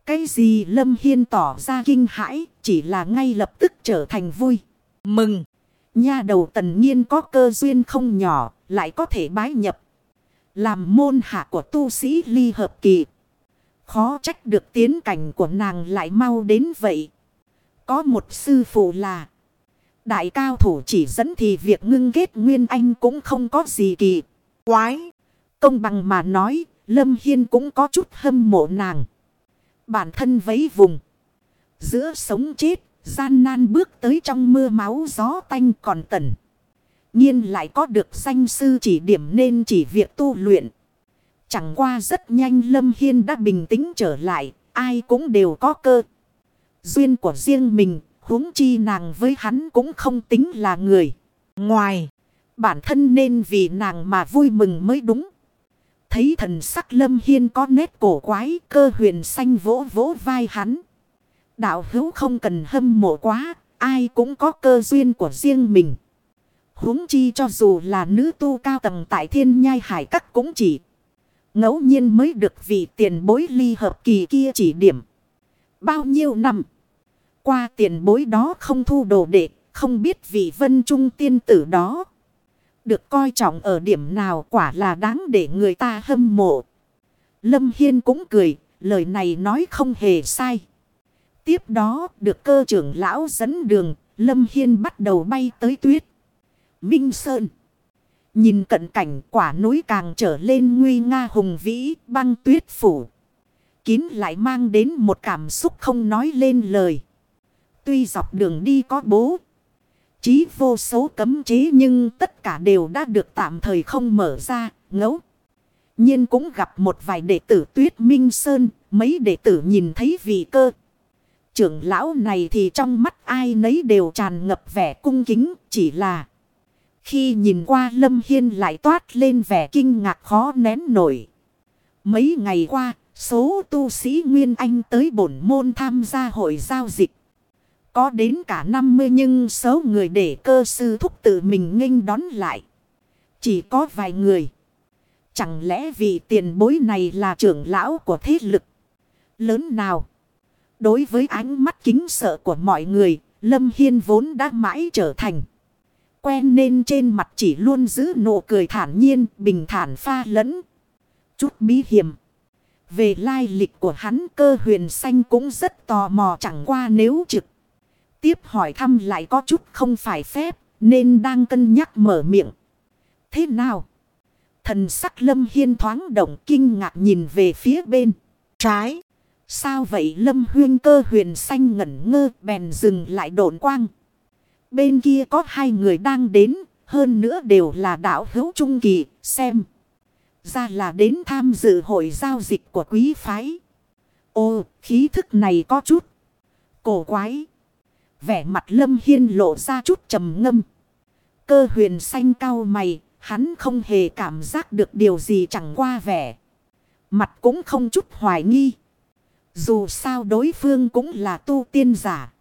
Cái gì Lâm Hiên tỏ ra kinh hãi chỉ là ngay lập tức trở thành vui. Mừng! Nha đầu tần nhiên có cơ duyên không nhỏ lại có thể bái nhập. Làm môn hạ của tu sĩ ly hợp kỳ. Khó trách được tiến cảnh của nàng lại mau đến vậy. Có một sư phụ là Đại cao thủ chỉ dẫn thì việc ngưng kết Nguyên Anh cũng không có gì kỳ. Quái! Công bằng mà nói, Lâm Hiên cũng có chút hâm mộ nàng. Bản thân vấy vùng. Giữa sống chết, gian nan bước tới trong mưa máu gió tanh còn tần. nhiên lại có được danh sư chỉ điểm nên chỉ việc tu luyện. Chẳng qua rất nhanh Lâm Hiên đã bình tĩnh trở lại, ai cũng đều có cơ. Duyên của riêng mình, huống chi nàng với hắn cũng không tính là người. Ngoài, bản thân nên vì nàng mà vui mừng mới đúng. Thấy thần sắc lâm hiên có nét cổ quái, cơ huyền xanh vỗ vỗ vai hắn. Đạo hữu không cần hâm mộ quá, ai cũng có cơ duyên của riêng mình. huống chi cho dù là nữ tu cao tầng tại thiên nhai hải các cũng chỉ. ngẫu nhiên mới được vị tiền bối ly hợp kỳ kia chỉ điểm. Bao nhiêu năm? Qua tiền bối đó không thu đồ đệ, không biết vị vân trung tiên tử đó. Được coi trọng ở điểm nào quả là đáng để người ta hâm mộ. Lâm Hiên cũng cười, lời này nói không hề sai. Tiếp đó, được cơ trưởng lão dẫn đường, Lâm Hiên bắt đầu bay tới tuyết. Minh Sơn. Nhìn cận cảnh quả núi càng trở lên nguy nga hùng vĩ, băng tuyết phủ. Kín lại mang đến một cảm xúc không nói lên lời. Tuy dọc đường đi có bố. Chí vô số cấm chế nhưng tất cả đều đã được tạm thời không mở ra, ngẫu. nhiên cũng gặp một vài đệ tử tuyết minh sơn, mấy đệ tử nhìn thấy vị cơ. Trưởng lão này thì trong mắt ai nấy đều tràn ngập vẻ cung kính, chỉ là khi nhìn qua Lâm Hiên lại toát lên vẻ kinh ngạc khó nén nổi. Mấy ngày qua, số tu sĩ Nguyên Anh tới bổn môn tham gia hội giao dịch. Có đến cả 50 nhưng số người để cơ sư thúc tự mình nghênh đón lại. Chỉ có vài người. Chẳng lẽ vì tiền bối này là trưởng lão của thế lực lớn nào? Đối với ánh mắt kính sợ của mọi người, Lâm Hiên vốn đã mãi trở thành. Quen nên trên mặt chỉ luôn giữ nụ cười thản nhiên, bình thản pha lẫn. Chút bí hiểm. Về lai lịch của hắn cơ huyền xanh cũng rất tò mò chẳng qua nếu trực. Tiếp hỏi thăm lại có chút không phải phép, nên đang cân nhắc mở miệng. Thế nào? Thần sắc lâm hiên thoáng động kinh ngạc nhìn về phía bên. Trái. Sao vậy lâm huyên cơ huyền xanh ngẩn ngơ bèn dừng lại độn quang. Bên kia có hai người đang đến. Hơn nữa đều là đạo hữu trung kỳ. Xem. Ra là đến tham dự hội giao dịch của quý phái. Ô khí thức này có chút. Cổ quái. Vẻ mặt lâm hiên lộ ra chút trầm ngâm. Cơ huyền xanh cao mày. Hắn không hề cảm giác được điều gì chẳng qua vẻ. Mặt cũng không chút hoài nghi. Dù sao đối phương cũng là tu tiên giả.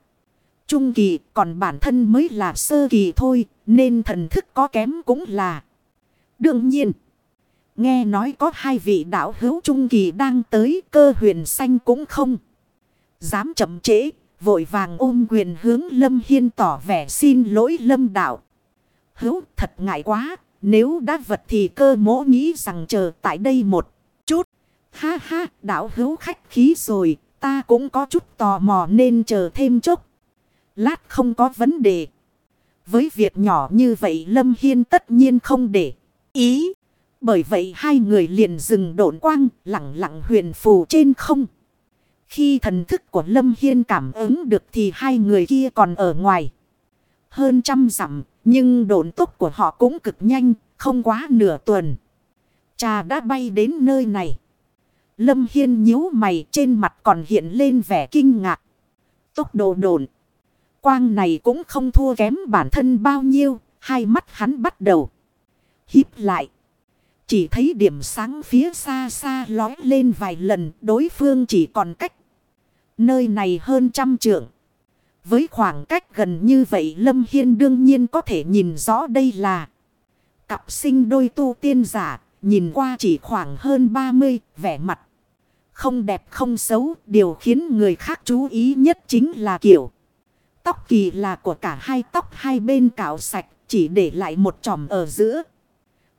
Trung kỳ còn bản thân mới là sơ kỳ thôi. Nên thần thức có kém cũng là. Đương nhiên. Nghe nói có hai vị đạo hữu trung kỳ đang tới, cơ huyền xanh cũng không. Dám chậm trễ. Vội vàng ôm quyền hướng Lâm Hiên tỏ vẻ xin lỗi Lâm đạo. Hữu thật ngại quá. Nếu đã vật thì cơ mỗ nghĩ rằng chờ tại đây một chút. Ha ha, đảo hữu khách khí rồi, ta cũng có chút tò mò nên chờ thêm chút. Lát không có vấn đề. Với việc nhỏ như vậy Lâm Hiên tất nhiên không để ý. Bởi vậy hai người liền dừng độn quang lặng lặng huyền phù trên không. Khi thần thức của Lâm Hiên cảm ứng được thì hai người kia còn ở ngoài. Hơn trăm dặm nhưng độn tốc của họ cũng cực nhanh, không quá nửa tuần. Trà đã bay đến nơi này. Lâm Hiên nhíu mày trên mặt còn hiện lên vẻ kinh ngạc. Tốc độ đồn. Quang này cũng không thua kém bản thân bao nhiêu. Hai mắt hắn bắt đầu. Híp lại. Chỉ thấy điểm sáng phía xa xa lói lên vài lần. Đối phương chỉ còn cách. Nơi này hơn trăm trượng. Với khoảng cách gần như vậy Lâm Hiên đương nhiên có thể nhìn rõ đây là cặp sinh đôi tu tiên giả, nhìn qua chỉ khoảng hơn 30, vẻ mặt. Không đẹp không xấu, điều khiến người khác chú ý nhất chính là kiểu. Tóc kỳ là của cả hai tóc hai bên cạo sạch, chỉ để lại một tròm ở giữa.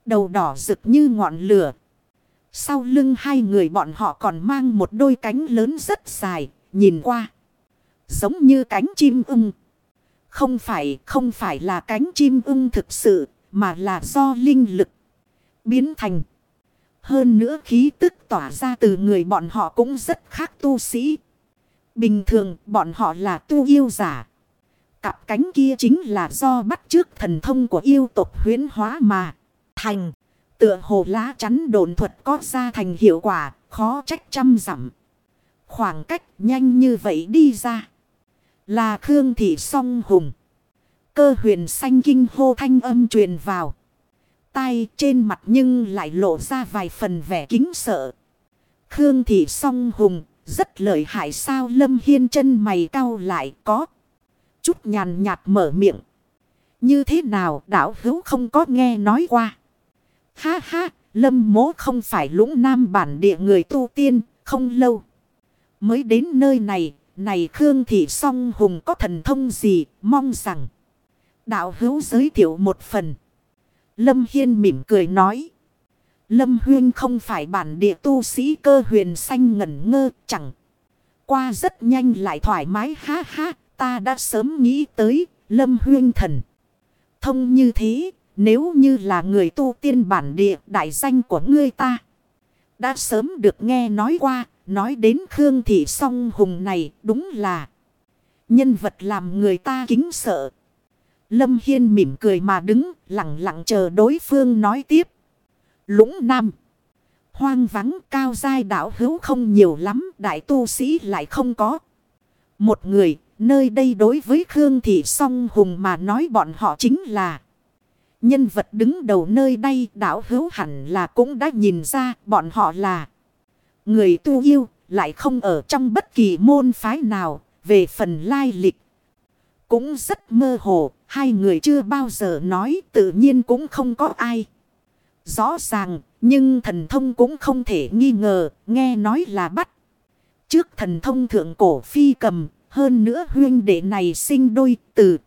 Đầu đỏ rực như ngọn lửa. Sau lưng hai người bọn họ còn mang một đôi cánh lớn rất dài, nhìn qua. Giống như cánh chim ưng. Không phải, không phải là cánh chim ưng thực sự, mà là do linh lực biến thành. Hơn nữa khí tức tỏa ra từ người bọn họ cũng rất khác tu sĩ. Bình thường bọn họ là tu yêu giả. Cặp cánh kia chính là do bắt trước thần thông của yêu tộc huyến hóa mà. Thành. Tựa hồ lá chắn đồn thuật có ra thành hiệu quả. Khó trách trăm dặm. Khoảng cách nhanh như vậy đi ra. Là Khương Thị Song Hùng. Cơ huyền xanh kinh hô thanh âm truyền vào. tay trên mặt nhưng lại lộ ra vài phần vẻ kính sợ. Khương Thị Song Hùng rất lợi hại sao Lâm Hiên chân mày cau lại có. Chút nhàn nhạt mở miệng. Như thế nào đảo hữu không có nghe nói qua. Ha ha, Lâm mố không phải lũng nam bản địa người tu tiên, không lâu. Mới đến nơi này, này Khương Thị Song Hùng có thần thông gì, mong rằng. Đạo hữu giới thiệu một phần. Lâm Hiên mỉm cười nói. Lâm Huyên không phải bản địa tu sĩ cơ huyền xanh ngẩn ngơ chẳng. Qua rất nhanh lại thoải mái ha ha. Ta đã sớm nghĩ tới Lâm Huyên thần. Thông như thế nếu như là người tu tiên bản địa đại danh của ngươi ta. Đã sớm được nghe nói qua. Nói đến Khương Thị Song Hùng này, đúng là nhân vật làm người ta kính sợ. Lâm Hiên mỉm cười mà đứng, lặng lặng chờ đối phương nói tiếp. Lũng Nam. Hoang vắng, cao giai đảo hữu không nhiều lắm. Đại tu sĩ lại không có. Một người, nơi đây đối với Khương Thị Song Hùng mà nói bọn họ chính là. Nhân vật đứng đầu nơi đây đảo hữu hẳn là cũng đã nhìn ra, bọn họ là. Người tu yêu lại không ở trong bất kỳ môn phái nào về phần lai lịch. Cũng rất mơ hồ, hai người chưa bao giờ nói tự nhiên cũng không có ai. Rõ ràng, Nhưng thần thông cũng không thể nghi ngờ, nghe nói là bắt. Trước thần thông thượng cổ phi cầm, hơn nữa huyên đệ này sinh đôi từ.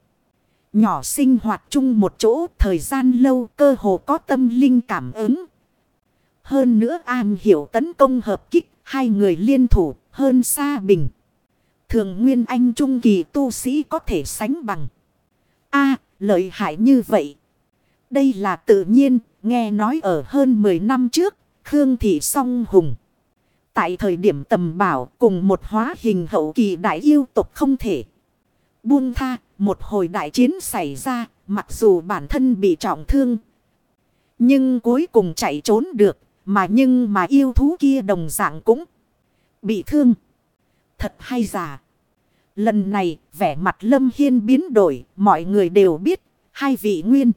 Nhỏ sinh hoạt chung một chỗ, thời gian lâu cơ hồ có tâm linh cảm ứng. Hơn nữa an hiểu tấn công hợp kích, hai người liên thủ, hơn xa bình. Thường nguyên anh trung kỳ tu sĩ có thể sánh bằng. a lợi hại như vậy. Đây là tự nhiên, nghe nói ở hơn 10 năm trước, Khương Thị Song Hùng. Tại thời điểm tầm bảo cùng một hóa hình hậu kỳ đại yêu tục không thể. Buông tha, một hồi đại chiến xảy ra, mặc dù bản thân bị trọng thương. Nhưng cuối cùng chạy trốn được, mà nhưng mà yêu thú kia đồng dạng cũng bị thương. Thật hay giả. Lần này, vẻ mặt Lâm Hiên biến đổi, mọi người đều biết, hai vị nguyên.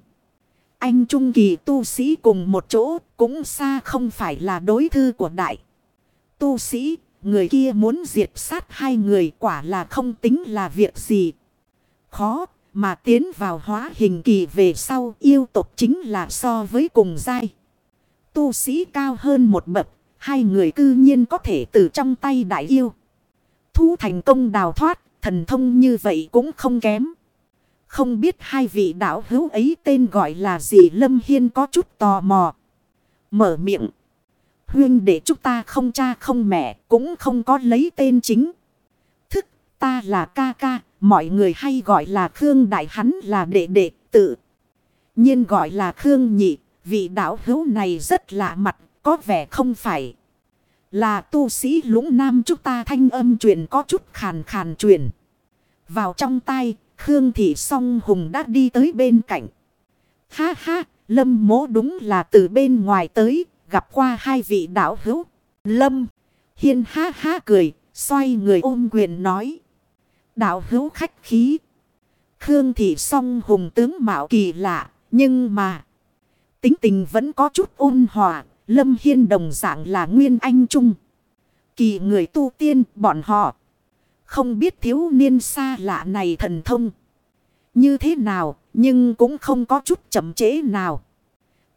Anh Trung Kỳ tu sĩ cùng một chỗ, cũng xa không phải là đối thư của đại. Tu sĩ, người kia muốn diệt sát hai người quả là không tính là việc gì. Khó, mà tiến vào hóa hình kỳ về sau yêu tộc chính là so với cùng giai. Tu sĩ cao hơn một bậc, hai người cư nhiên có thể từ trong tay đại yêu. Thu thành công đào thoát, thần thông như vậy cũng không kém. Không biết hai vị đạo hữu ấy tên gọi là gì Lâm Hiên có chút tò mò. Mở miệng. Huyên để chúng ta không cha không mẹ cũng không có lấy tên chính. Thức ta là ca ca. Mọi người hay gọi là Khương Đại hắn là đệ đệ tự. nhiên gọi là Khương Nhị. Vị đạo hữu này rất lạ mặt. Có vẻ không phải. Là tu sĩ lũng nam chúng ta thanh âm truyền có chút khàn khàn truyền. Vào trong tay Khương Thị song hùng đã đi tới bên cạnh. Ha ha, Lâm mố đúng là từ bên ngoài tới, gặp qua hai vị đạo hữu. Lâm, hiên ha ha cười, xoay người ôm quyền nói. Đạo hữu khách khí. Khương Thị song hùng tướng mạo kỳ lạ, nhưng mà... Tính tình vẫn có chút ôn hòa, Lâm Hiên đồng dạng là nguyên anh trung. Kỳ người tu tiên, bọn họ không biết thiếu niên xa lạ này thần thông. Như thế nào, nhưng cũng không có chút chậm chế nào.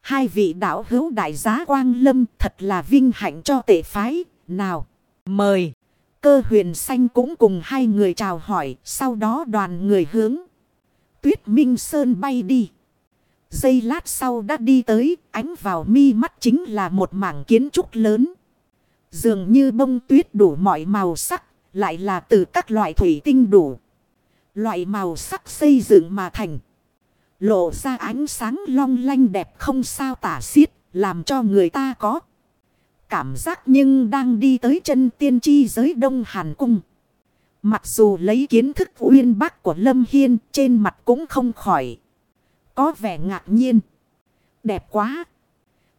Hai vị đạo hữu đại giá Quang Lâm thật là vinh hạnh cho tệ phái. Nào, mời. Cơ huyền xanh cũng cùng hai người chào hỏi. Sau đó đoàn người hướng. Tuyết Minh Sơn bay đi. Giây lát sau đã đi tới. Ánh vào mi mắt chính là một mảng kiến trúc lớn. Dường như bông tuyết đủ mọi màu sắc. Lại là từ các loại thủy tinh đủ. Loại màu sắc xây dựng mà thành. Lộ ra ánh sáng long lanh đẹp không sao tả xiết. Làm cho người ta có. Cảm giác nhưng đang đi tới chân tiên tri giới Đông Hàn Cung. Mặc dù lấy kiến thức uyên bác của Lâm Hiên, trên mặt cũng không khỏi. Có vẻ ngạc nhiên. Đẹp quá.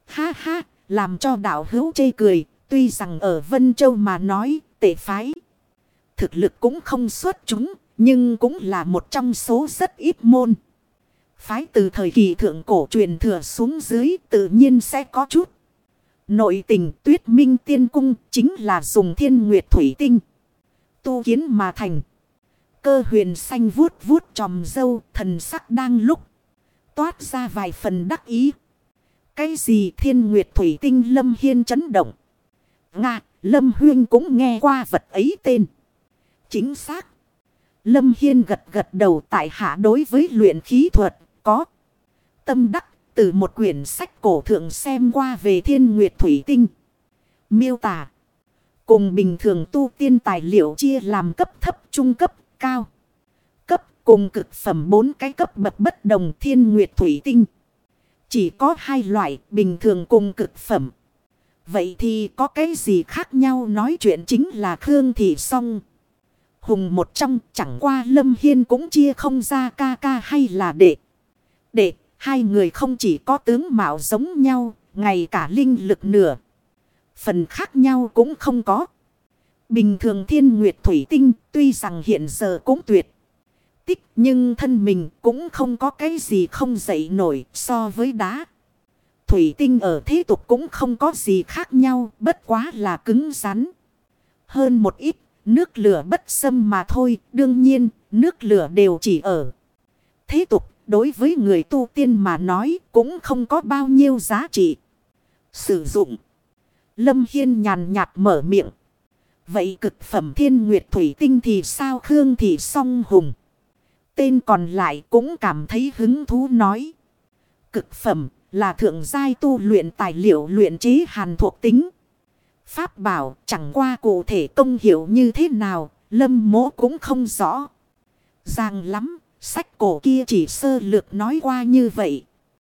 Ha ha, làm cho đạo hữu chê cười. Tuy rằng ở Vân Châu mà nói tệ phái thực lực cũng không xuất chúng, nhưng cũng là một trong số rất ít môn. Phái từ thời kỳ thượng cổ truyền thừa xuống dưới tự nhiên sẽ có chút. Nội tình tuyết minh tiên cung chính là dùng thiên nguyệt thủy tinh. Tu kiến mà thành. Cơ huyền xanh vuốt vuốt tròm dâu thần sắc đang lúc. Toát ra vài phần đắc ý. Cái gì thiên nguyệt thủy tinh lâm hiên chấn động. Nga, lâm huyên cũng nghe qua vật ấy tên. Chính xác. Lâm Hiên gật gật đầu tại hạ đối với luyện khí thuật có tâm đắc từ một quyển sách cổ thượng xem qua về thiên nguyệt thủy tinh. Miêu tả. Cùng bình thường tu tiên tài liệu chia làm cấp thấp, trung cấp, cao. Cùng cực phẩm bốn cái cấp bậc bất đồng thiên nguyệt thủy tinh. Chỉ có hai loại bình thường cùng cực phẩm. Vậy thì có cái gì khác nhau nói chuyện chính là Khương Thị Song. Hùng một trong chẳng qua Lâm Hiên cũng chia không ra ca ca hay là đệ. Đệ, hai người không chỉ có tướng mạo giống nhau, ngay cả linh lực nửa. Phần khác nhau cũng không có. Bình thường thiên nguyệt thủy tinh tuy rằng hiện giờ cũng tuyệt. Tích nhưng thân mình cũng không có cái gì không dậy nổi so với đá. Thủy tinh ở thế tục cũng không có gì khác nhau bất quá là cứng rắn. Hơn một ít Nước lửa bất xâm mà thôi, đương nhiên, nước lửa đều chỉ ở. Thế tục, đối với người tu tiên mà nói cũng không có bao nhiêu giá trị. Sử dụng. Lâm Hiên nhàn nhạt mở miệng. Vậy cực phẩm thiên nguyệt thủy tinh thì sao Khương thì song hùng. Tên còn lại cũng cảm thấy hứng thú nói. Cực phẩm là thượng giai tu luyện tài liệu luyện chế hàn thuộc tính. Pháp bảo chẳng qua cụ thể công hiệu như thế nào, lâm mố cũng không rõ. Ràng lắm, sách cổ kia chỉ sơ lược nói qua như vậy,